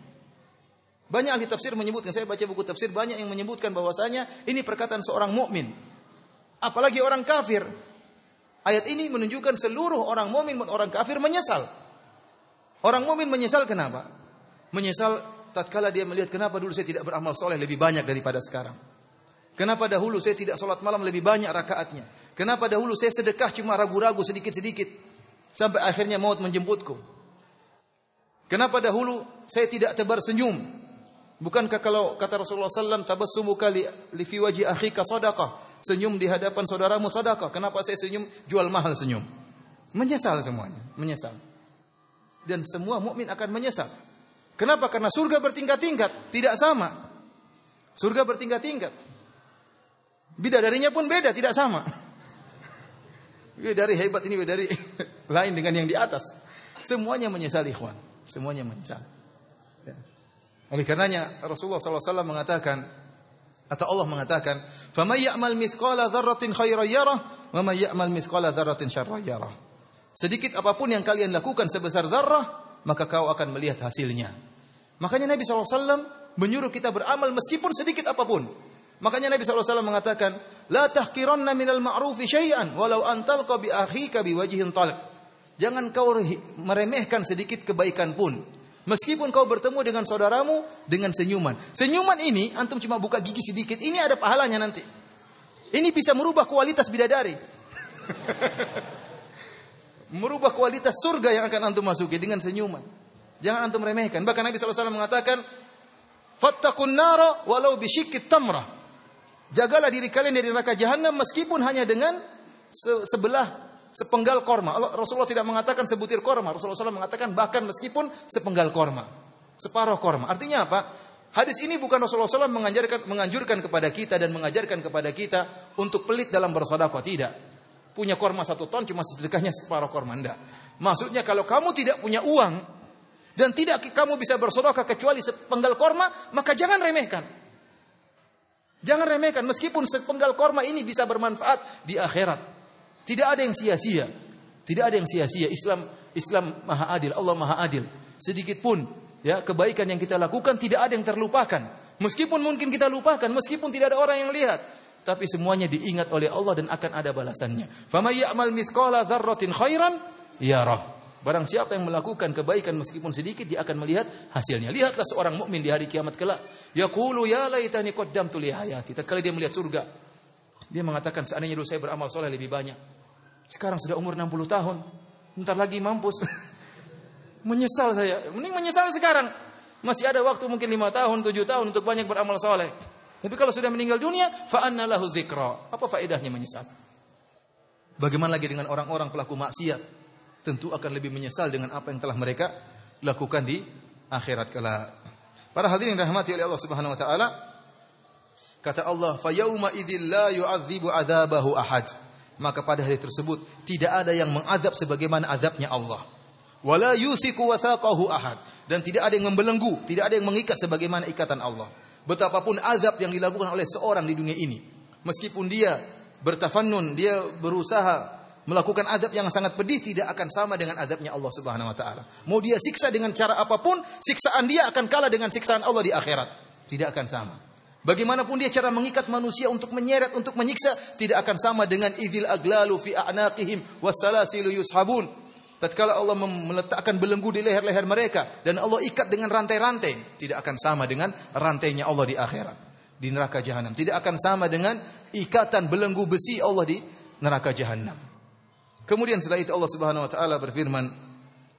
[SPEAKER 1] Banyak ahli tafsir menyebutkan, saya baca buku tafsir banyak yang menyebutkan bahwasanya ini perkataan seorang mukmin. Apalagi orang kafir. Ayat ini menunjukkan seluruh orang mukmin dan orang kafir menyesal. Orang mukmin menyesal kenapa? Menyesal tatkala dia melihat kenapa dulu saya tidak beramal soleh lebih banyak daripada sekarang. Kenapa dahulu saya tidak sholat malam lebih banyak rakaatnya? Kenapa dahulu saya sedekah cuma ragu-ragu sedikit-sedikit sampai akhirnya maut menjemputku? Kenapa dahulu saya tidak tebar senyum Bukankah kalau kata Rasulullah SAW, tabassumuka li, li fi wajhi akhika sadaqah. Senyum di hadapan saudaramu sadaqah. Kenapa saya senyum? Jual mahal senyum. Menyesal semuanya, menyesal. Dan semua mukmin akan menyesal. Kenapa? Karena surga bertingkat-tingkat, tidak sama. Surga bertingkat-tingkat. Bidadarinya pun beda, tidak sama. Dari hebat ini dari [LAUGHS] lain dengan yang di atas. Semuanya menyesal ikhwan. Semuanya menyesal. Oleh karenanya Rasulullah SAW mengatakan atau Allah mengatakan, "Faman ya'mal mithqala dzarratin khairan yarah, wa man ya'mal mithqala dzarratin syarran yarah." Sedikit apa pun yang kalian lakukan sebesar zarrah, maka kau akan melihat hasilnya. Makanya Nabi SAW menyuruh kita beramal meskipun sedikit apa pun. Makanya Nabi SAW mengatakan, La tahkiranna minal ma'rufi syai'an, walau antalqa bi akhika bi wajihin. Jangan kau meremehkan sedikit kebaikan pun. Meskipun kau bertemu dengan saudaramu dengan senyuman. Senyuman ini antum cuma buka gigi sedikit, ini ada pahalanya nanti. Ini bisa merubah kualitas bidadari. [LAUGHS] merubah kualitas surga yang akan antum masuki dengan senyuman. Jangan antum remehkan. Bahkan Nabi SAW mengatakan, Fattakun nara walau bisyikit tamrah. Jagalah diri kalian dari neraka jahanam meskipun hanya dengan se sebelah sepenggal korma. Rasulullah tidak mengatakan sebutir korma. Rasulullah SAW mengatakan bahkan meskipun sepenggal korma. Separuh korma. Artinya apa? Hadis ini bukan Rasulullah SAW mengajarkan, menganjurkan kepada kita dan mengajarkan kepada kita untuk pelit dalam bersedekah. Tidak. Punya korma satu ton cuma sedekahnya separuh korma. Tidak. Maksudnya kalau kamu tidak punya uang dan tidak kamu bisa bersedekah kecuali sepenggal korma, maka jangan remehkan. Jangan remehkan meskipun sepenggal korma ini bisa bermanfaat di akhirat. Tidak ada yang sia-sia. Tidak ada yang sia-sia. Islam Islam Maha Adil, Allah Maha Adil. Sedikit pun ya kebaikan yang kita lakukan tidak ada yang terlupakan. Meskipun mungkin kita lupakan, meskipun tidak ada orang yang lihat, tapi semuanya diingat oleh Allah dan akan ada balasannya. Famay ya'mal mithqala dzarratin khairan yarah. Barang siapa yang melakukan kebaikan meskipun sedikit dia akan melihat hasilnya. Lihatlah seorang mukmin di hari kiamat kelak. Yaqulu ya laitani qaddamtu li hayati. Tatkala dia melihat surga, dia mengatakan seandainya dulu saya beramal soleh lebih banyak. Sekarang sudah umur 60 tahun. Bentar lagi mampus. [LAUGHS] menyesal saya. Mending menyesal sekarang. Masih ada waktu mungkin 5 tahun, 7 tahun untuk banyak beramal soleh. Tapi kalau sudah meninggal dunia, fa'anna lahu dzikra. Apa faedahnya menyesal? Bagaimana lagi dengan orang-orang pelaku maksiat? Tentu akan lebih menyesal dengan apa yang telah mereka lakukan di akhirat kala. Para hadirin rahmati oleh Allah Subhanahu wa taala, kata Allah, "Fa yauma idzil la yu'adzibu adzabahu ahad." Maka pada hari tersebut tidak ada yang mengadab sebagaimana adabnya Allah. Wala yusiku wathaqahu ahad dan tidak ada yang membelenggu, tidak ada yang mengikat sebagaimana ikatan Allah. Betapapun azab yang dilakukan oleh seorang di dunia ini, meskipun dia bertafannun, dia berusaha melakukan adab yang sangat pedih tidak akan sama dengan adabnya Allah Subhanahu wa taala. Mau dia siksa dengan cara apa pun, siksaan dia akan kalah dengan siksaan Allah di akhirat. Tidak akan sama. Bagaimanapun dia cara mengikat manusia untuk menyeret, untuk menyiksa, tidak akan sama dengan idil aglalu fi a'naqihim wassalasilu yushabun. Tatkala Allah meletakkan belenggu di leher-leher mereka dan Allah ikat dengan rantai-rantai, tidak akan sama dengan rantainya Allah di akhirat, di neraka jahanam. Tidak akan sama dengan ikatan belenggu besi Allah di neraka jahanam. Kemudian setelah itu Allah Subhanahu wa taala berfirman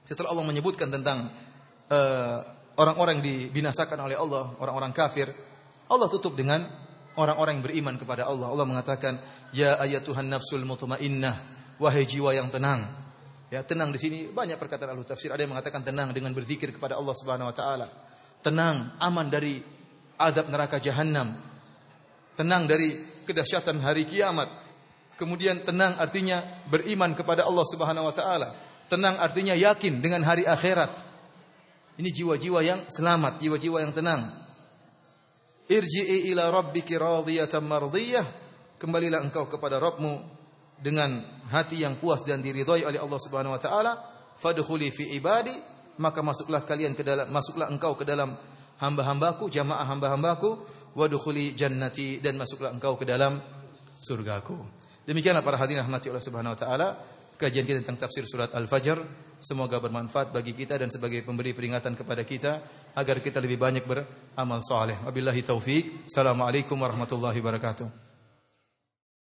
[SPEAKER 1] setelah Allah menyebutkan tentang uh, orang-orang yang dibinasakan oleh Allah, orang-orang kafir, Allah tutup dengan orang-orang yang beriman kepada Allah. Allah mengatakan, "Ya ayatuhan nafsul mutmainnah, wahai jiwa yang tenang." Ya, tenang di sini banyak perkataan ahli tafsir. Ada yang mengatakan tenang dengan berzikir kepada Allah Subhanahu wa taala. Tenang, aman dari azab neraka jahanam. Tenang dari kedahsyatan hari kiamat. Kemudian tenang artinya beriman kepada Allah Subhanahu wa taala. Tenang artinya yakin dengan hari akhirat. Ini jiwa-jiwa yang selamat, jiwa-jiwa yang tenang. Irji'i ila rabbiki radiyatan mardiyah. Kembalilah engkau kepada Rabbmu dengan hati yang puas dan diridhai oleh Allah Subhanahu wa taala. Fadkhuli fi ibadi, maka masuklah kalian ke dalam masuklah engkau ke dalam hamba-hambaku, jamaah hamba-hambaku, wadkhuli jannati dan masuklah engkau ke dalam surgaku. Demikianlah para hadirin rahmati Allah Subhanahu wa taala kajian kita tentang tafsir surat Al-Fajr. Semoga bermanfaat bagi kita dan sebagai pemberi peringatan kepada kita agar kita lebih banyak beramal saleh. Wabillahi taufik. Assalamualaikum warahmatullahi wabarakatuh.